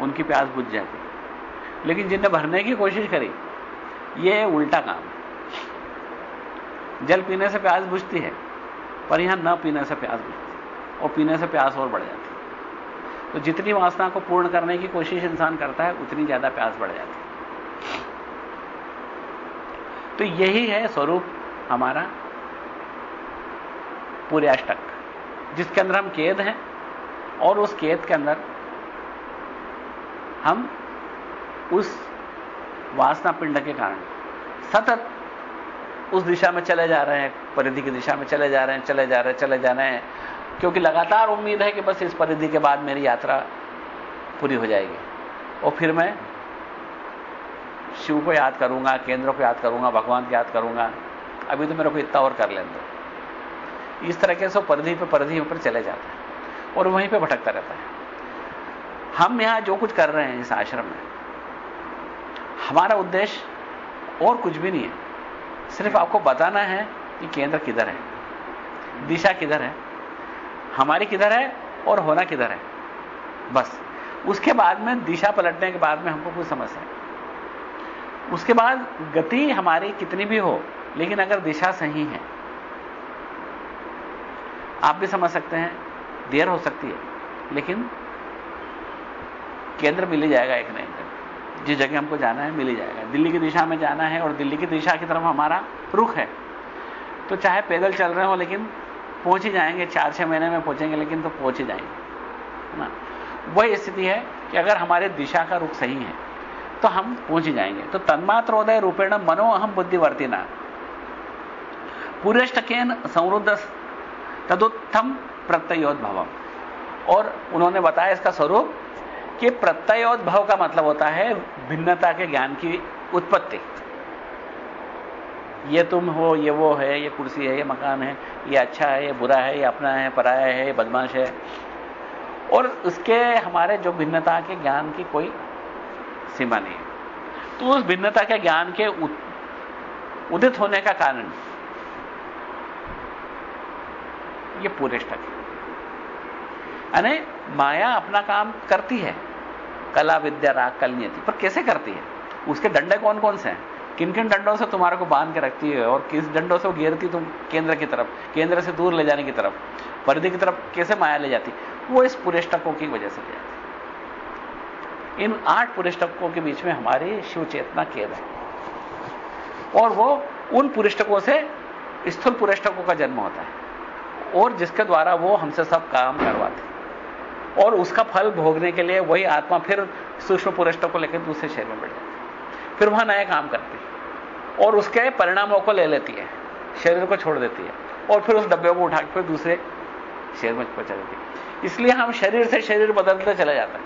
उनकी प्यास बुझ जाती। लेकिन जिनने भरने की कोशिश करी, ये उल्टा काम जल पीने से प्यास बुझती है, पर यहाँ न पीने से प्यास बुझती और पीने से प्यास और बढ़ जाती तो जितनी वासना को पूर्ण करने की कोशिश इंसान करता है, उतनी ज़्यादा प्यास बढ़ जाती तो यही है स्वरूप हमारा पूरे अष्टक जिसके अंदर हम कैद हैं और उस केद के अंदर हम उस वासना पिंड के कारण सतत उस दिशा में चले जा रहे हैं, परिधि की दिशा में चले जा रहे हैं, चले जा रहे हैं, चले जा रहे हैं, क्योंकि लगातार उम्मीद है कि बस इस परिधि के बाद मेरी यात्रा पूरी हो जाएगी। और फिर मैं शिव को याद करूँगा, केंद्र को याद करूँगा, भगवान को याद करूँगा। अभी तो मेरे को इतना और कर लेने दो। इस तरह के सब परिधि पर परिधि पर चले जाते हैं और वहीं पे भटकता रहता है। हम यहाँ जो कुछ कर रहे हैं इस आश्रम में, हमारा उद्देश्य और कुछ भी नहीं है। सिर्फ़ आपको बताना है कि केंद्र किधर है, दिशा किधर है, हमारी किधर है और होना किधर है। बस। उसके बाद में, दिशा पलटने के बाद में हमको कुछ समस्या है। उसके बाद गति हमारी कितनी भी हो, लेकिन अगर दिशा सही है आप भी समझ सकते हैं, देर हो सकती है, लेकिन केंद्र मिल ही जाएगा एक नहीं एक जिस जगह हमको जाना है, मिल ही जाएगा। दिल्ली की दिशा में जाना है और दिल्ली की दिशा की तरफ़ हमारा रुख है। तो चाहे पैदल चल रहे हो, लेकिन पहुँच ही जाएँगे चार छह महीने में पहुँचेंगे, लेकिन तो पहुँच ही जाएँगे। ना? वही स्थिति है कि अगर हमारे दिशा का रुख सही है तो हम पहुँच ही जाएँगे। तो तन्मात्रोदय रूपेण मनो बुद्धिवर्तिना। पुरेष्टकेन समृद्ध तदुत्थम प्रत्ययोद्भवम। और उन्होंने बताया इसका स्वरूप कि प्रत्ययोद्भव का मतलब होता है भिन्नता के ज्ञान की उत्पत्ति। ये तुम हो, ये वो है, ये कुर्सी है, ये मकान है, ये अच्छा है, ये बुरा है, ये अपना है, पराया है, ये बदमाश है। और उसके हमारे जो भिन्नता के ज्ञान की कोई सीमा नहीं है। तो उस भिन्नता के ज्ञान के उदित होने का कारण ये पूरे स्टक है। यानी माया अपना काम करती है, कला, विद्या, राग, कल, नियति, पर कैसे करती है? उसके डंडे कौन कौन से हैं? किन किन डंडों से तुम्हारे को बाँध के रखती है और किस डंडों से घेरती तुम केंद्र की तरफ़, केंद्र से दूर ले जाने की तरफ़, परिधि की तरफ़ कैसे माया ले जाती? वो इस पुरेष्टकों की वजह से ले जाती इन आठ पुरेष्टकों के बीच में हमारी शिव चेतना कैद है। और वो उन पुरेष्टकों से स्थूल पुरेष्टकों का जन्म होता है। और जिसके द्वारा वो हमसे सब काम करवाते और उसका फल भोगने के लिए वही आत्मा फिर सूक्ष्म पुरेष्टों को लेकर दूसरे शरीर में बैठ जाती फिर वहाँ नया काम करती और उसके परिणामों को ले लेती है। शरीर को छोड़ देती है। और फिर उस डब्बे को उठा के फिर दूसरे शरीर में पहुँचा देती है। इसलिए हम शरीर से शरीर बदलते चले जाते हैं।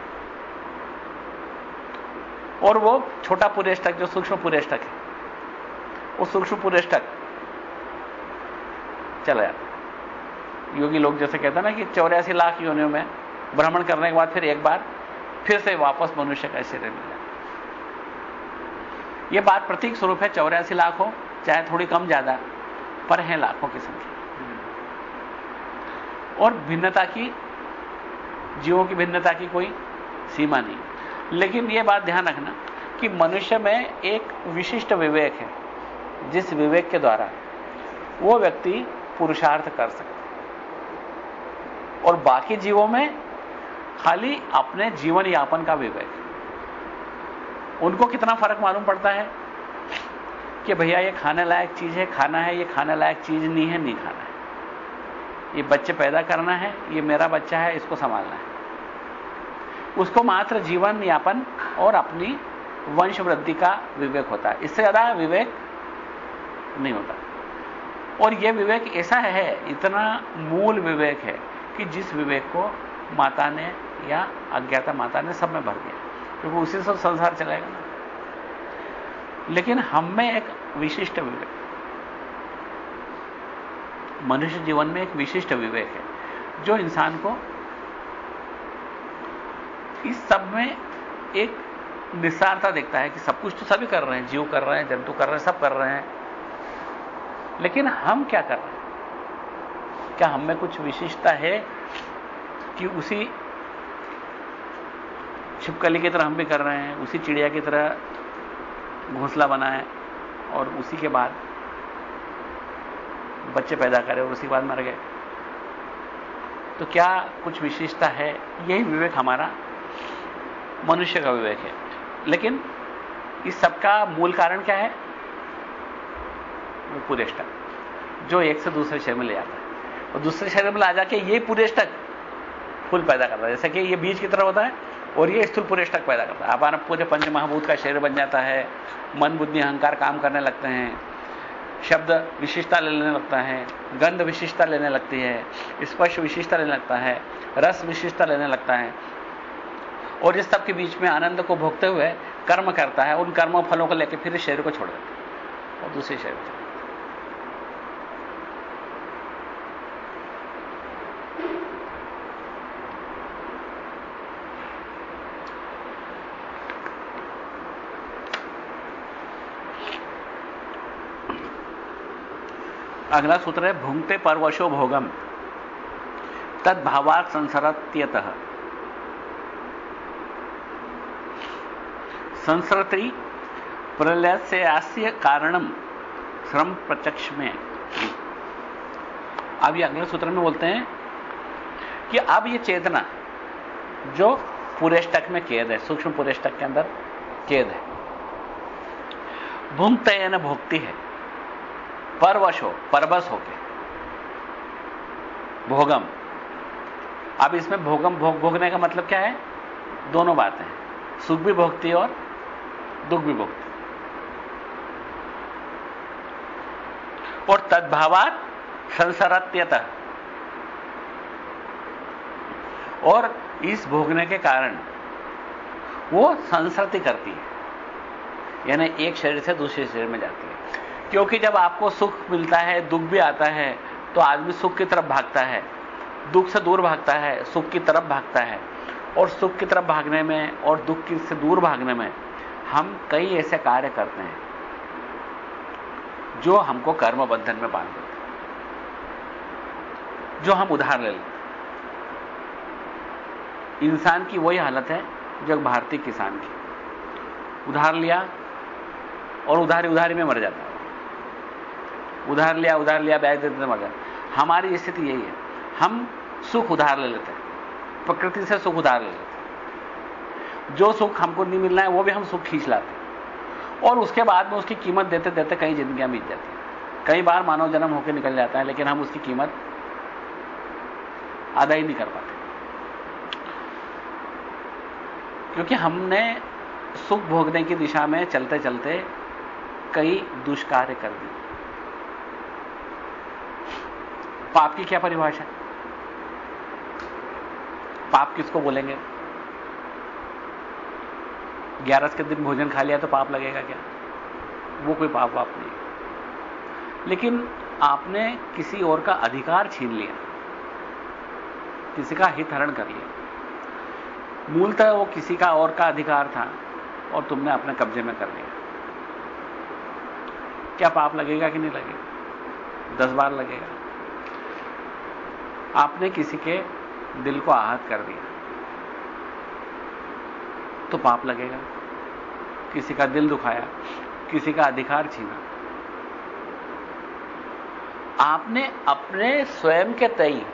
और वो छोटा पुरेष्टक जो सूक्ष्म पुरेष्टक है, वो सूक्ष्म पुरेष्टक चला जाता योगी लोग जैसे कहते हैं ना कि चौरासी लाख योनियों में भ्रमण करने के बाद फिर एक बार फिर से वापस मनुष्य का शरीर मिल। जाता यह बात प्रतीक स्वरूप है, चौरासी लाख हो, चाहे थोड़ी कम ज़्यादा, पर है लाखों की संख्या। और भिन्नता की, जीवों की भिन्नता की कोई सीमा नहीं। लेकिन यह बात ध्यान रखना कि मनुष्य में एक विशिष्ट विवेक है, जिस विवेक के द्वारा वो व्यक्ति पुरुषार्थ कर सकता और बाकी जीवों में खाली अपने जीवन यापन का विवेक। उनको कितना फ़र्क मालूम पड़ता है? कि भैया, ये खाने लायक चीज़ है, खाना है, ये खाने लायक चीज़ नहीं है, नहीं खाना है। ये बच्चे पैदा करना है, ये मेरा बच्चा है, इसको संभालना है। उसको मात्र जीवन यापन और अपनी वंश वृद्धि का विवेक होता है। इससे ज़्यादा विवेक नहीं होता। और यह विवेक ऐसा है, इतना मूल विवेक है कि जिस विवेक को माता ने या अज्ञाता माता ने सब में भर दिया, क्योंकि उसी से संसार चलेगा ना। लेकिन हम में एक विशिष्ट विवेक, मनुष्य जीवन में एक विशिष्ट विवेक है, जो इंसान को इस सब में एक निस्सारता देखता है कि सब कुछ तो सभी कर रहे हैं, जीव कर रहे हैं, जंतु कर रहे हैं, सब कर रहे हैं। लेकिन हम क्या कर रहे हैं? क्या हम में कुछ विशेषता है कि उसी छिपकली की तरह हम भी कर रहे हैं, उसी चिड़िया की तरह घोंसला बनाए और उसी के बाद बच्चे पैदा करें और उसी के बाद मर गए। तो क्या कुछ विशेषता है? यही विवेक हमारा मनुष्य का विवेक है। लेकिन इस सबका मूल कारण क्या है? वो पुरेष्टक जो एक से दूसरे शरीर में ले आता है। और दूसरे शरीर में ला जाके ये पुरेष्टक फूल पैदा करता है। जैसे कि ये बीज की तरह होता है और ये स्थूल पुरेष्टक पैदा करता है। आप पूरे पंच महाभूत का शरीर बन जाता है, मन, बुद्धि, अहंकार काम करने लगते हैं, शब्द विशिष्टता लेने लगता है, गंध विशिष्टता लेने लगती है, स्पर्श विशिष्टता लेने लगता है, रस विशिष्टता लेने लगता है। और इस सब के बीच में आनंद को भोगते हुए कर्म करता है, उन कर्म फलों को लेकर फिर शरीर को छोड़ देता है और दूसरे शरीर अगला सूत्र है भूंगते परवशो भोगम। तद्भावात संसरत्यत। संसरती प्रलय से आस्य कारणम श्रम प्रत्यक्ष में अब ये अगले सूत्र में बोलते हैं कि अब ये चेतना जो पुरेष्टक में कैद है, सूक्ष्म पुरेष्टक के अंदर कैद है। भूंगते न भोगती है। परवश हो, परबस होके। भोगम। अब इसमें भोगम, भोग, भोगने का मतलब क्या है? दोनों बातें सुख भी भोगती और दुख भी भोगती और तद्भावात संसरत्यत। और इस भोगने के कारण वो संसरती करती है। यानी एक शरीर से दूसरे शरीर में जाती है। क्योंकि जब आपको सुख मिलता है, दुख भी आता है तो आदमी सुख की तरफ़ भागता है। दुख से दूर भागता है, सुख की तरफ़ भागता है। और सुख की तरफ़ भागने में और दुख की से दूर भागने में हम कई ऐसे कार्य करते हैं, जो हमको कर्म बंधन में बाँध देते जो हम उधार ले लेते इंसान की वही हालत है, जो एक भारतीय किसान की। उधार लिया और उधारी उधारी में मर जाता है। उधार लिया उधार लिया, ब्याज देते मर जाता हमारी स्थिति यही है। हम सुख उधार ले लेते हैं। प्रकृति से सुख उधार ले लेते जो सुख हमको नहीं मिलना है, वो भी हम सुख खींच लाते हैं। और उसके बाद में उसकी कीमत देते देते कई जिंदगियाँ बीत जाती हैं। कई बार मानव जन्म होकर निकल जाता है, लेकिन हम उसकी कीमत अदा ही नहीं कर पाते। क्योंकि हमने सुख भोगने की दिशा में चलते चलते कई दुष्कार्य कर दिए। पाप की क्या परिभाषा? पाप किसको बोलेंगे? ग्यारह के दिन भोजन खा लिया तो पाप लगेगा क्या? वो कोई पाप वाप नहीं। लेकिन आपने किसी और का अधिकार छीन लिया। किसी का हित हरण कर लिया। मूलतः वो किसी का और का अधिकार था और तुमने अपने कब्जे में कर लिया। क्या पाप लगेगा कि नहीं लगेगा? दस बार लगेगा। आपने किसी के दिल को आहत कर दिया। तो पाप लगेगा। किसी का दिल दुखाया, किसी का अधिकार छीना। आपने अपने स्वयं के तय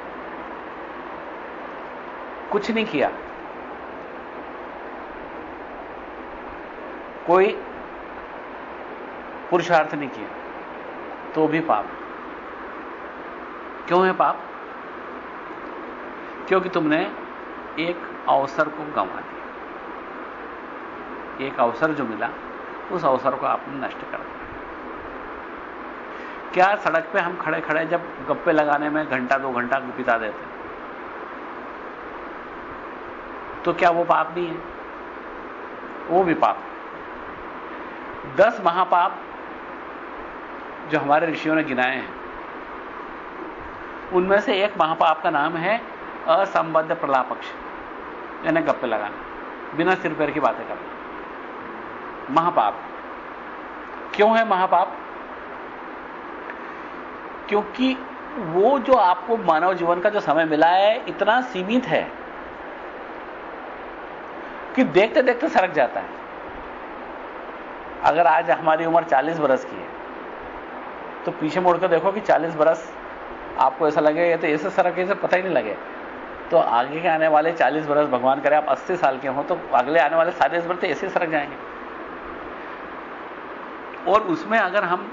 कुछ नहीं किया। कोई पुरुषार्थ नहीं किया तो भी पाप। क्यों है पाप? क्योंकि तुमने एक अवसर को गंवा दिया। एक अवसर जो मिला, उस अवसर को आपने नष्ट कर दिया। क्या सड़क पे हम खड़े खड़े जब गप्पे लगाने में घंटा, दो घंटा बिता देते तो क्या वो पाप नहीं है? वो भी पाप दस महापाप जो हमारे ऋषियों ने गिनाए हैं, उनमें से एक महापाप का नाम है असंबद्ध प्रलापक्ष यानी गप्पे लगाना। बिना सिर पैर की बातें करना। महापाप। क्यों है महापाप? क्योंकि वो जो आपको मानव जीवन का जो समय मिला है, इतना सीमित है कि देखते देखते सरक जाता है। अगर आज हमारी उम्र 40 बरस की है तो पीछे मुड़कर देखो कि 40 बरस आपको ऐसा लगे, ये तो ऐसे सरक, ऐसे पता ही नहीं लगे। तो आगे के आने वाले 40 बरस भगवान करें आप 80 साल के हो तो अगले आने वाले सारे बरस तो ऐसे सरक जाएँगे। और उसमें अगर हम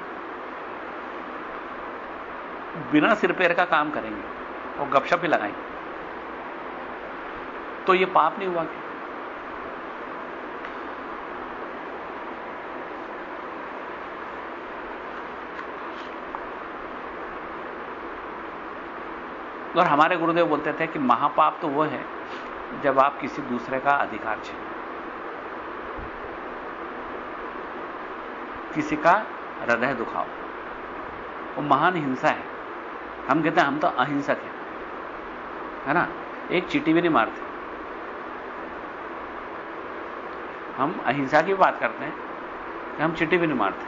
बिना सिर पैर का काम करेंगे और गपशप भी लगाएँगे तो ये पाप नहीं हुआ क्या? और हमारे गुरुदेव बोलते थे कि महापाप तो वो है जब आप किसी दूसरे का अधिकार छीन किसी का हृदय दुखाओ। वो महान हिंसा है। हम कहते हैं, हम तो अहिंसक हैं। है ना? एक चीटी भी नहीं मारते। हम अहिंसा की बात करते हैं कि हम चिट्टी भी नहीं मारते।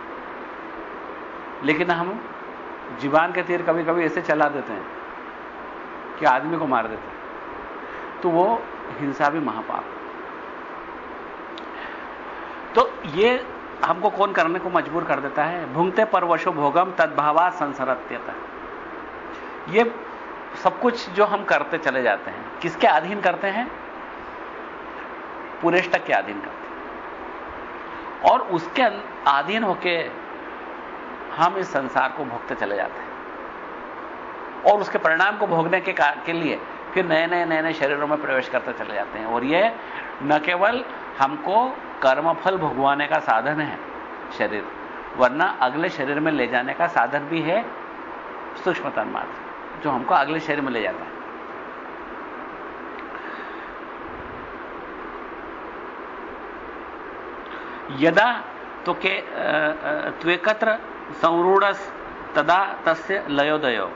लेकिन हम जीवान के तीर कभी कभी ऐसे चला देते हैं। कि आदमी को मार देते तो वो हिंसा भी महापाप तो ये हमको कौन करने को मजबूर कर देता है? भूंगते परवशो भोगम तद्भावा संसरत्यता। ये सब कुछ जो हम करते चले जाते हैं, किसके अधीन करते हैं? पुरेष्टक के अधीन करते हैं। और उसके अधीन होके हम इस संसार को भोगते चले जाते हैं। और उसके परिणाम को भोगने के, के लिए फिर नए नए नए नए शरीरों में प्रवेश करते चले जाते हैं। और ये न केवल हमको कर्मफल भोगवाने का साधन है शरीर वरना अगले शरीर में ले जाने का साधन भी है सूक्ष्म तन्मात्र जो हमको अगले शरीर में ले जाता है। यदा तो के त्वेकत्र संरूढ़ तदा तस्य लयोदयो।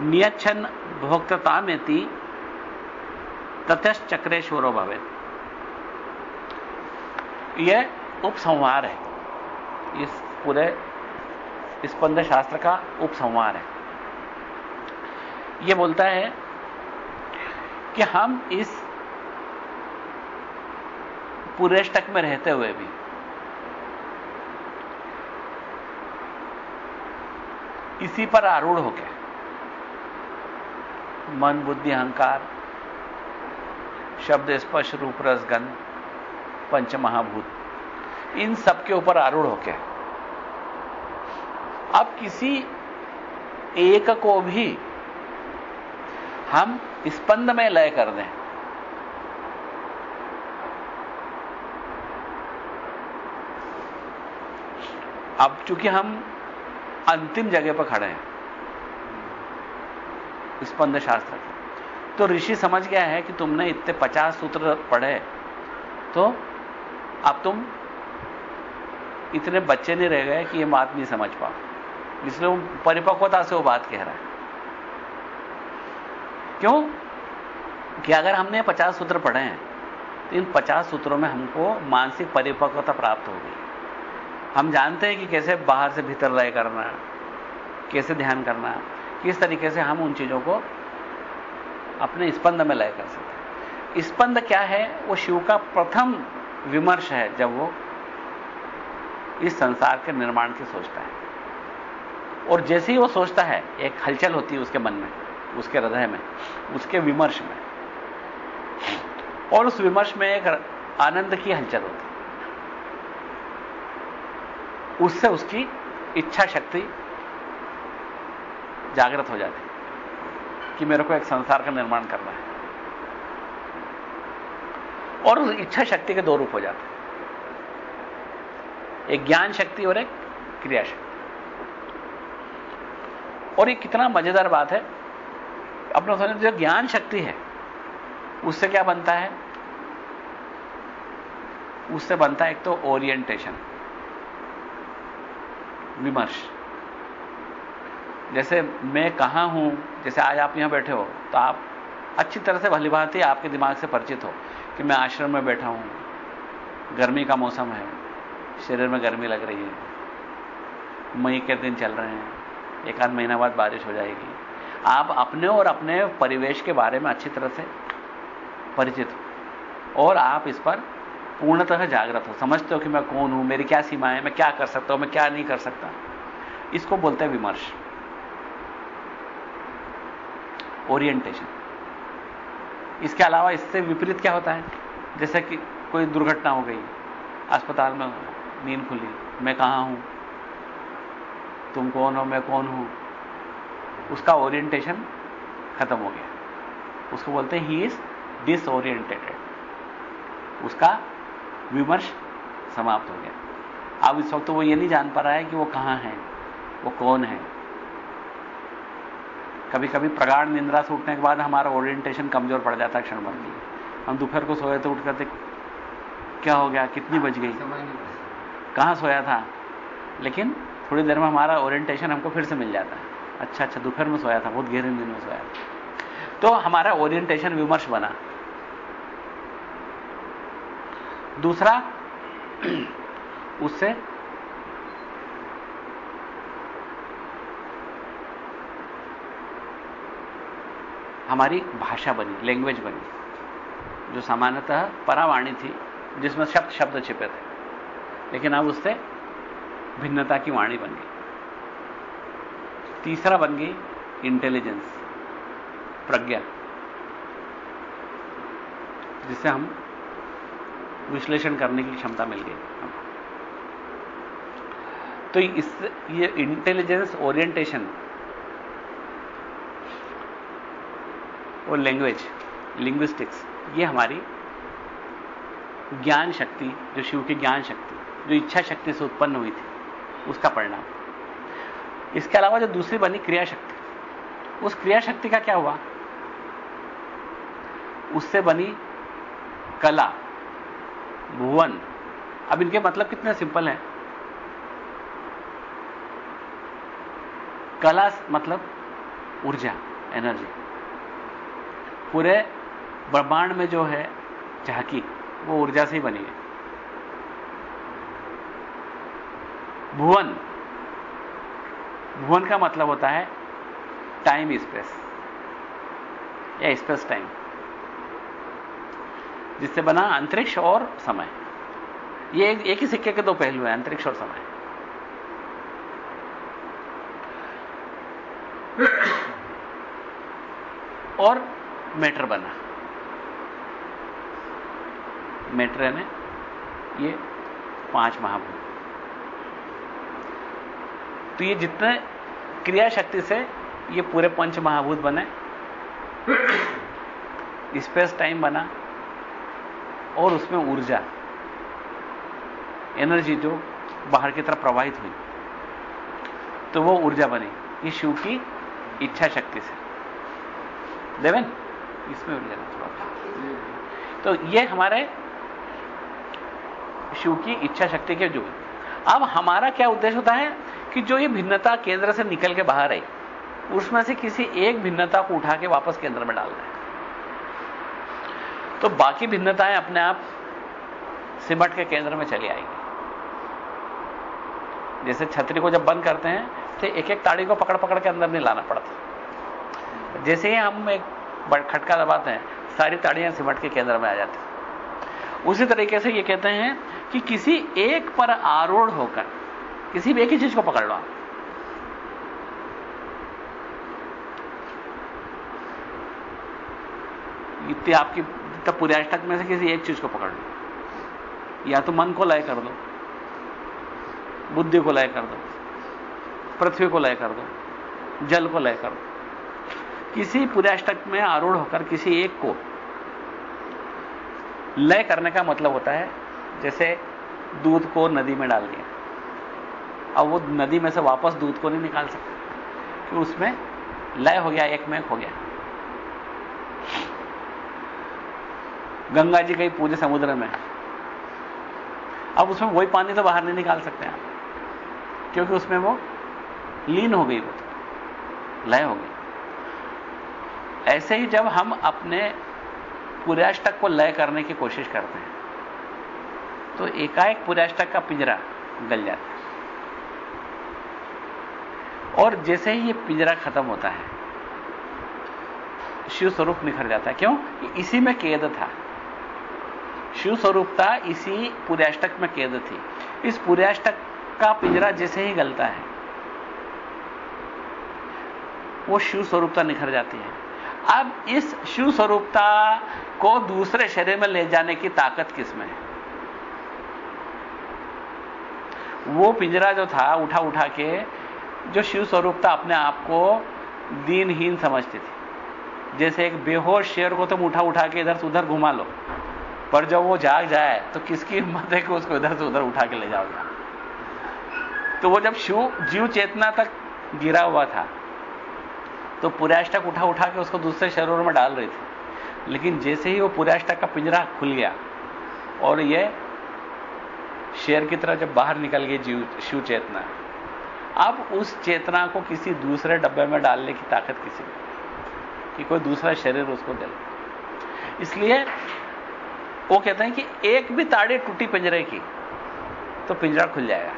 नियच्छन भोक्ततामेति ततश्चक्रेश्वरो भवे यह उपसंहार है। इस पूरे स्पंद शास्त्र का उपसंहार है। यह बोलता है कि हम इस पुरेष्टक में रहते हुए भी इसी पर आरूढ़ होकर मन, बुद्धि, अहंकार, शब्द, स्पर्श, रूप, रस, गंध पंच महाभूत इन सब के ऊपर आरूढ़ होके। अब किसी एक को भी हम स्पंद में लय कर दें। अब चूँकि हम अंतिम जगह पर खड़े हैं स्पंद शास्त्र तो ऋषि समझ गया है कि तुमने इतने पचास सूत्र पढ़े तो अब तुम इतने बच्चे नहीं रह गए कि ये बात नहीं समझ पाओ। इसलिए वो परिपक्वता से वो बात कह रहा है। क्यों? कि अगर हमने पचास सूत्र पढ़े हैं तो इन पचास सूत्रों में हमको मानसिक परिपक्वता प्राप्त हो गई हम जानते हैं कि कैसे बाहर से भीतर लय करना, कैसे ध्यान करना किस तरीके से हम उन चीज़ों को अपने स्पंद में लय कर सकते स्पंद क्या है? वो शिव का प्रथम विमर्श है जब वो इस संसार के निर्माण की सोचता है। और जैसे ही वो सोचता है, एक हलचल होती है उसके मन में, उसके हृदय में, उसके विमर्श में। और उस विमर्श में एक आनंद की हलचल होती है। उससे उसकी इच्छा शक्ति जागृत हो जाती कि मेरे को एक संसार का निर्माण करना है। और उस इच्छा शक्ति के दो रूप हो जाते एक ज्ञान शक्ति और एक क्रिया शक्ति। और ये कितना मज़ेदार बात है। अपना समझ जो ज्ञान शक्ति है, उससे क्या बनता है? उससे बनता है एक तो ओरिएंटेशन विमर्श। जैसे मैं कहाँ हूँ, जैसे आज आप यहाँ बैठे हो तो आप अच्छी तरह से भली भांति आपके दिमाग से परिचित हो कि मैं आश्रम में बैठा हूँ। गर्मी का मौसम है, शरीर में गर्मी लग रही है, मई के दिन चल रहे हैं, एक आध महीना बाद बारिश हो जाएगी। आप अपने और अपने परिवेश के बारे में अच्छी तरह से परिचित हो और आप इस पर पूर्णतः जागृत हो। समझते हो कि मैं कौन हूँ, मेरी क्या सीमाएँ मैं क्या कर सकता हूँ, मैं क्या नहीं कर सकता। इसको बोलते हैं विमर्श। ओरिएंटेशन। इसके अलावा इससे विपरीत क्या होता है? जैसे कि कोई दुर्घटना हो गई, अस्पताल में नींद खुली, मैं कहाँ हूँ? तुम कौन हो? मैं कौन हूँ? उसका ओरिएंटेशन खत्म हो गया। उसको बोलते हैं ही इज़ डिसओरिएंटेड उसका विमर्श समाप्त हो गया। अब इस वक्त वो ये नहीं जान पा रहा है कि वो कहाँ है, वो कौन है। कभी कभी प्रगाढ़ निंद्रा से उठने के बाद हमारा ओरिएंटेशन कमज़ोर पड़ जाता है क्षण भर के हम दोपहर को सोए तो उठ करते क्या हो गया कितनी बज गई? कहाँ सोया था? लेकिन थोड़ी देर में हमारा ओरिएंटेशन हमको फिर से मिल जाता है। अच्छा अच्छा दोपहर में सोया था बहुत गहरे दिन में सोया था। तो हमारा ओरिएंटेशन विमर्श बना। दूसरा <clears throat> उससे हमारी भाषा बनी लैंग्वेज बनी, जो सामान्यतः परावाणी थी, जिसमें शब्द शब्द छिपे थे, लेकिन अब उससे भिन्नता की वाणी बन गई। तीसरा बन गई इंटेलिजेंस प्रज्ञा, जिससे हम विश्लेषण करने की क्षमता मिल गई। तो इस, ये इंटेलिजेंस ओरिएंटेशन और लैंग्वेज लिंग्विस्टिक्स ये हमारी ज्ञान शक्ति, जो शिव की ज्ञान शक्ति, जो इच्छा शक्ति से उत्पन्न हुई थी, उसका परिणाम। इसके अलावा जो दूसरी बनी क्रिया शक्ति उस क्रिया शक्ति का क्या हुआ? उससे बनी कला, भुवन। अब इनके मतलब कितने सिंपल हैं? कला मतलब ऊर्जा एनर्जी पूरे ब्रह्मांड में जो है झांकी वो ऊर्जा से ही बनी है। भुवन। भुवन का मतलब होता है टाइम स्पेस या स्पेस टाइम जिससे बना अंतरिक्ष और समय। ये एक, एक ही सिक्के के दो पहलू हैं अंतरिक्ष और समय। और मैटर बना। मैटर यानी ये पाँच महाभूत। तो ये जितने क्रिया शक्ति से ये पूरे पंच महाभूत बने। स्पेस टाइम बना। और उसमें ऊर्जा, एनर्जी जो बाहर की तरफ़ प्रवाहित हुई तो वो ऊर्जा बनी। ये शिव की इच्छा शक्ति से। देवेन? इसमें उड़ जाना थोड़ा तो ये हमारे शिव की इच्छा शक्ति के जो अब हमारा क्या उद्देश्य होता है कि जो ये भिन्नता केंद्र से निकल के बाहर आई उसमें से किसी एक भिन्नता को उठा के वापस केंद्र में डालना है तो बाकी भिन्नताएँ अपने आप सिमट के केंद्र में चली आएगी। जैसे छतरी को जब बंद करते हैं तो एक एक ताड़ी को पकड़ पकड़ के अंदर नहीं लाना पड़ता। जैसे ही हम एक खटका दबाते हैं, सारी ताड़ियाँ सिमट के केंद्र में आ जाती हैं। उसी तरीके से ये कहते हैं कि किसी एक पर आरूढ़ होकर, किसी भी एक ही चीज़ को पकड़ लो इतनी आपकी तब पूरे अष्टक में से किसी एक चीज़ को पकड़ लो। या तो मन को लय कर दो, बुद्धि को लय कर दो, पृथ्वी को लय कर दो, जल को लय कर दो। किसी पूरे अष्टक में आरूढ़ होकर किसी एक को लय करने का मतलब होता है, जैसे दूध को नदी में डाल दिया। अब वो नदी में से वापस दूध को नहीं निकाल सकते। कि उसमें लय हो गया, एक में एक हो गया। गंगा जी कहीं पूरे समुद्र में। अब उसमें वही पानी तो बाहर नहीं निकाल सकते आप, क्योंकि उसमें वो लीन हो गई वो, लय हो गई। ऐसे ही जब हम अपने पुर्याष्टक को लय करने की कोशिश करते हैं तो एकाएक पुर्याष्टक का पिंजरा गल जाता है। और जैसे ही ये पिंजरा खत्म होता है शिव स्वरूप निखर जाता है। क्यों? इसी में कैद था। शिव स्वरूपता इसी पुर्याष्टक में कैद थी। इस पुर्याष्टक का पिंजरा जैसे ही गलता है, वो शिव स्वरूपता निखर जाती है। अब इस शिव स्वरूपता को दूसरे शरीर में ले जाने की ताकत किसमें है? वो पिंजरा जो था, उठा उठा के, जो शिव स्वरूपता अपने आप को दीनहीन समझती थी। जैसे एक बेहोश शेर को तुम उठा उठा के इधर से उधर घुमा लो, पर जब वो जाग जाए तो किसकी हिम्मत है कि उसको इधर से उधर उठा के ले जाओगे? तो वो जब शिव, जीव चेतना तक गिरा हुआ था तो पुराष्टक उठा उठा के उसको दूसरे शरीर में डाल रही थी। लेकिन जैसे ही वो पुराष्टक का पिंजरा खुल गया और ये शेर की तरह जब बाहर निकल गई जीव, शिव चेतना, अब उस चेतना को किसी दूसरे डब्बे में डालने की ताकत किसी में कि कोई दूसरा शरीर उसको दे। इसलिए वो कहते हैं कि एक भी ताड़ी टूटी पिंजरे की तो पिंजरा खुल जाएगा।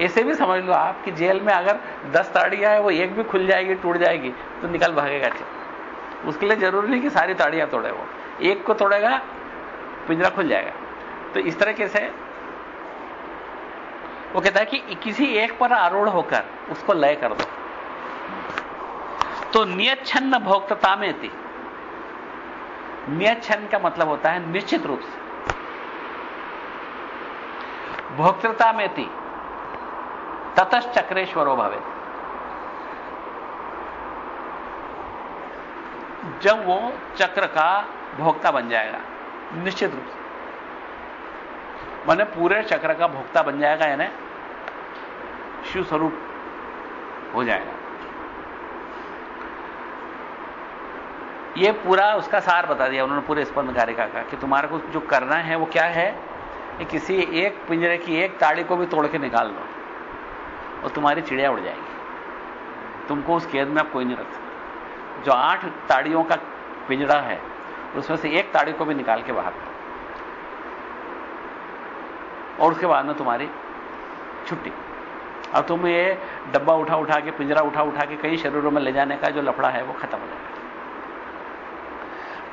ऐसे भी समझ लो आप कि जेल में अगर दस ताड़ियाँ है, वो एक भी खुल जाएगी, टूट जाएगी तो निकल भागेगा चल उसके लिए ज़रूरी नहीं कि सारी ताड़ियाँ तोड़े वो। एक को तोड़ेगा, पिंजरा खुल जाएगा। तो इस तरीके से वो कहता है कि किसी एक पर आरूढ़ होकर उसको लय कर दो। तो नियच्छन्न भोक्तता में थी। नियच्छन्न का मतलब होता है निश्चित रूप से। भोक्तृता में थी। ततश्चक्रेश्वरो भवे जब वो चक्र का भोक्ता बन जाएगा, निश्चित रूप से। मैंने पूरे चक्र का भोक्ता बन जाएगा, यानी शिव स्वरूप हो जाएगा। ये पूरा उसका सार बता दिया, उन्होंने पूरे स्पंद कारिका का, कि तुम्हारे को जो करना है, वो क्या है? कि किसी एक पिंजरे की एक ताड़ी को भी तोड़ के निकाल दो। और तुम्हारी चिड़िया उड़ जाएगी। तुमको उस कैद में आप कोई नहीं रख सकते। जो आठ ताड़ियों का पिंजरा है, उसमें से एक ताड़ी को भी निकाल के बाहर करो। और उसके बाद में तुम्हारी छुट्टी। अब तुम ये डब्बा उठा उठा के, पिंजरा उठा उठा के कई शरीरों में ले जाने का जो लफड़ा है, वो खत्म हो जाएगा।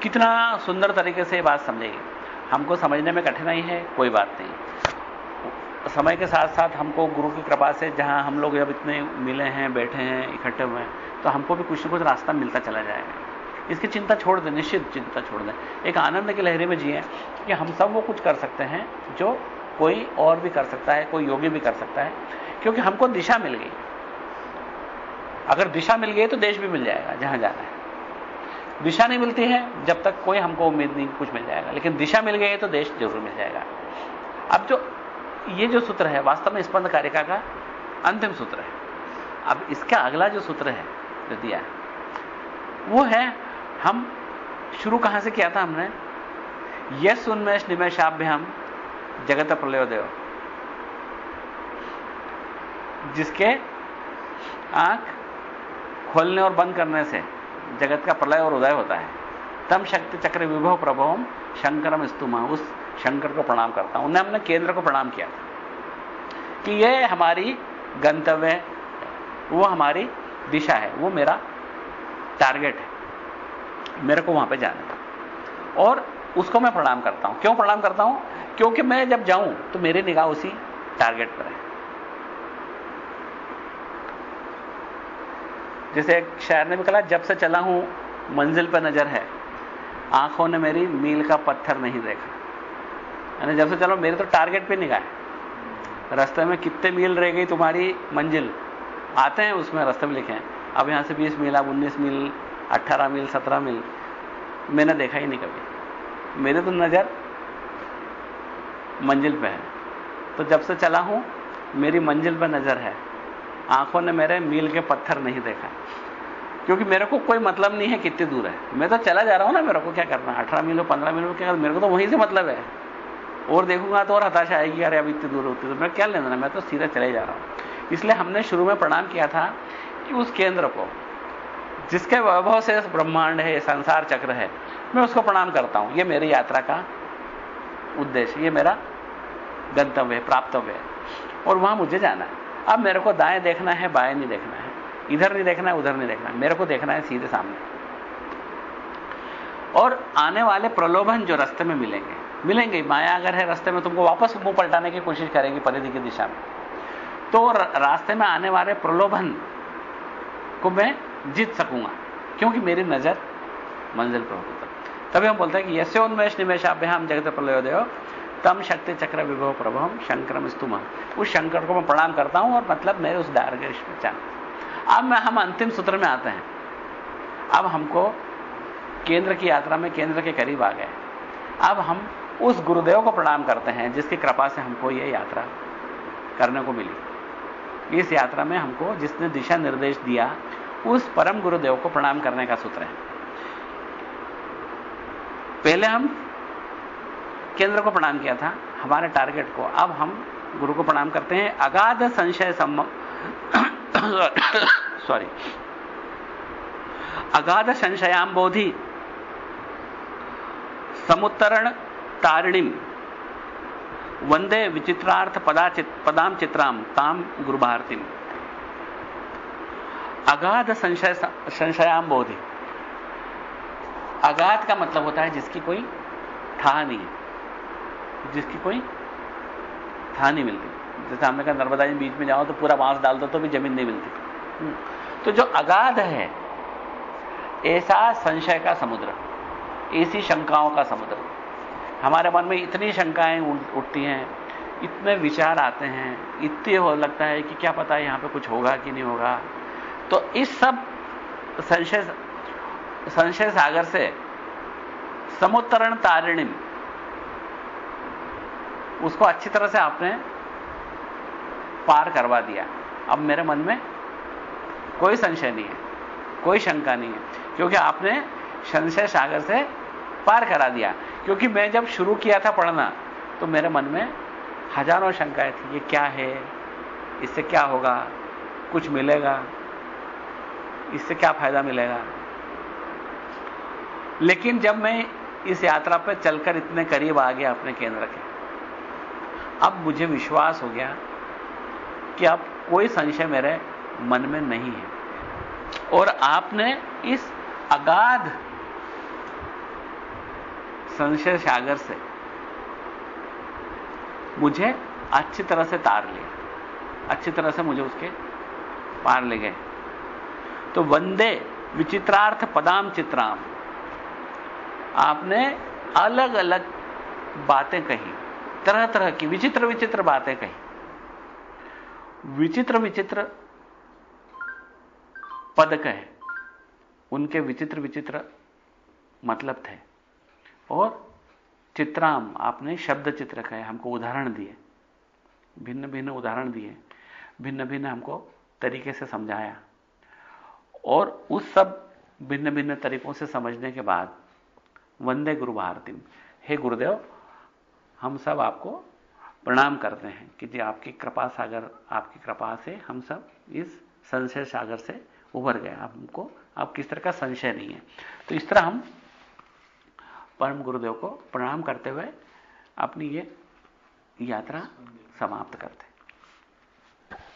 कितना सुंदर तरीके से बात समझेगी। हमको समझने में कठिनाई है, कोई बात नहीं। समय के साथ साथ हमको गुरु की कृपा से जहाँ हम लोग जब इतने मिले हैं, बैठे हैं, इकट्ठे हुए हैं तो हमको भी कुछ ना कुछ रास्ता मिलता चला जाएगा। इसकी चिंता छोड़ दें, निश्चित चिंता छोड़ दें। एक आनंद की लहरी में जिए कि हम सब वो कुछ कर सकते हैं जो कोई और भी कर सकता है, कोई योगी भी कर सकता है, क्योंकि हमको दिशा मिल गई। अगर दिशा मिल गई तो देश भी मिल जाएगा, जहाँ जाना है। दिशा नहीं मिलती है, जब तक कोई हमको उम्मीद नहीं, कुछ मिल जाएगा। लेकिन दिशा मिल गई है तो देश ज़रूर मिल जाएगा। अब जो ये जो सूत्र है, वास्तव में स्पंद कारिका का अंतिम सूत्र है। अब इसका अगला जो सूत्र है, जो दिया है, वो है, हम शुरू कहाँ से किया था हमने? यस उन्मेष निमेशाभ्य हम जगत प्रलयोदय। जिसके आँख खोलने और बंद करने से जगत का प्रलय और उदय होता है। तम शक्ति चक्र विभव प्रभवम शंकरम स्तुमा। उस शंकर को प्रणाम करता हूँ। उन्हें हमने केंद्र को प्रणाम किया था कि यह हमारी गंतव्य है, वो हमारी दिशा है, वो मेरा टारगेट है, मेरे को वहाँ पे जाना है और उसको मैं प्रणाम करता हूँ। क्यों प्रणाम करता हूँ? क्योंकि मैं जब जाऊँ तो मेरी निगाह उसी टारगेट पर है। जैसे एक शायर ने भी कहा, जब से चला हूँ, मंजिल पर नज़र है, आँखों ने मेरी मील का पत्थर नहीं देखा। यानी जब से चलो, मेरे तो टारगेट पे है। रास्ते में कितने मील रह गई तुम्हारी मंजिल? आते हैं उसमें, रास्ते में लिखे हैं। अब यहाँ से 20 मील अब 19 मील 18 मील 17 मील मैंने देखा ही नहीं कभी। मेरे तो नज़र मंजिल पे है। तो जब से चला हूँ, मेरी मंजिल पर नज़र है। आँखों ने मेरे मील के पत्थर नहीं देखा। क्योंकि मेरे को कोई मतलब नहीं है कितनी दूर है। मैं तो चला जा रहा हूँ ना मेरे को क्या करना है? अठारह मील पंद्रह मील क्या मेरे को तो वहीं से मतलब है। और देखूँगा तो और हताशा आएगी, अरे अब इतनी दूर होती तो मैं क्या लेना, मैं तो सीधा चले जा रहा हूँ। इसलिए हमने शुरू में प्रणाम किया था कि उस केंद्र को, जिसके वैभव से ब्रह्मांड है संसार चक्र है, मैं उसको प्रणाम करता हूँ। यह मेरी यात्रा का उद्देश्य, ये मेरा गंतव्य है प्राप्तव्य है। और वहाँ मुझे जाना है। अब मेरे को दाएँ देखना है, बाएँ नहीं देखना है। इधर नहीं देखना है, उधर नहीं देखना है। मेरे को देखना है सीधे सामने। और आने वाले प्रलोभन जो रास्ते में मिलेंगे मिलेंगे माया अगर है, रास्ते में तुमको वापस मुँह पलटाने की कोशिश करेगी परिधि की दिशा में। तो रास्ते में आने वाले प्रलोभन को मैं जीत सकूँगा, क्योंकि मेरी नज़र मंजिल पर होगी तभी हम बोलते हैं कि उन्मेष निमेशाभ्याम जगत प्रलयोदय तम शक्ति चक्र विभव प्रभव शंकरम स्तुमा। उस शंकर को मैं प्रणाम करता हूँ और मतलब मेरे उस डायरेक्श में जाना। अब मैं, हम अंतिम सूत्र में आते हैं। अब हमको केंद्र की यात्रा में केंद्र के करीब आ गए। अब हम उस गुरुदेव को प्रणाम करते हैं, जिसकी कृपा से हमको यह यात्रा करने को मिली। इस यात्रा में हमको जिसने दिशा निर्देश दिया, उस परम गुरुदेव को प्रणाम करने का सूत्र है। पहले हम केंद्र को प्रणाम किया था, हमारे टारगेट को। अब हम गुरु को प्रणाम करते हैं, अगाध संशय सम <coughs> सॉरी। अगाध संशयाम बोधि समुत्तरण तारिणीम। वंदे विचित्रार्थ पदा चित, पदाम चित्राम ताम गुरु भारती अगाध संशय संशयाम बोधि। अगाध का मतलब होता है जिसकी कोई था नहीं जिसकी कोई था नहीं मिलती। जैसे हमने कहा नर्मदा जी बीच में जाओ तो पूरा बाँस डाल दो तो भी ज़मीन नहीं मिलती। हम्म। तो जो अगाध है ऐसा संशय का समुद्र ऐसी शंकाओं का समुद्र। हमारे मन में इतनी शंकाएँ उठती हैं, इतने विचार आते हैं, इतने हो, लगता है कि क्या पता है यहाँ पे कुछ होगा कि नहीं होगा। तो इस सब संशय संशय सागर से समुत्तरण तारिणी उसको अच्छी तरह से आपने पार करवा दिया। अब मेरे मन में कोई संशय नहीं है, कोई शंका नहीं है, क्योंकि आपने संशय सागर से पार करा दिया। क्योंकि मैं जब शुरू किया था पढ़ना तो मेरे मन में हज़ारों शंकाएँ थी, ये क्या है? इससे क्या होगा? कुछ मिलेगा? इससे क्या फ़ायदा मिलेगा? लेकिन जब मैं इस यात्रा पर चलकर इतने करीब आ गया अपने केंद्र के, अब मुझे विश्वास हो गया कि अब कोई संशय मेरे मन में नहीं है। और आपने इस अगाध संशय सागर से। मुझे अच्छी तरह से तार लिया अच्छी तरह से मुझे उसके पार ले गए। तो वंदे विचित्रार्थ पदाम चित्राम। आपने अलग अलग बातें कही। तरह तरह की विचित्र विचित्र बातें कही। विचित्र विचित्र पद कहे। उनके विचित्र विचित्र मतलब थे। और चित्राम, आपने शब्द चित्र कहे हमको उदाहरण दिए। भिन्न भिन्न उदाहरण दिए। भिन्न भिन्न हमको तरीके से समझाया। और उस सब भिन्न भिन्न तरीकों से समझने के बाद, वंदे गुरु भारती हे गुरुदेव, हम सब आपको प्रणाम करते हैं कि जी आपकी कृपा सागर, आपकी कृपा से हम सब इस संशय सागर से उभर गए। हमको अब किस तरह का संशय नहीं है। तो इस तरह हम परम गुरुदेव को प्रणाम करते हुए अपनी ये यात्रा समाप्त करते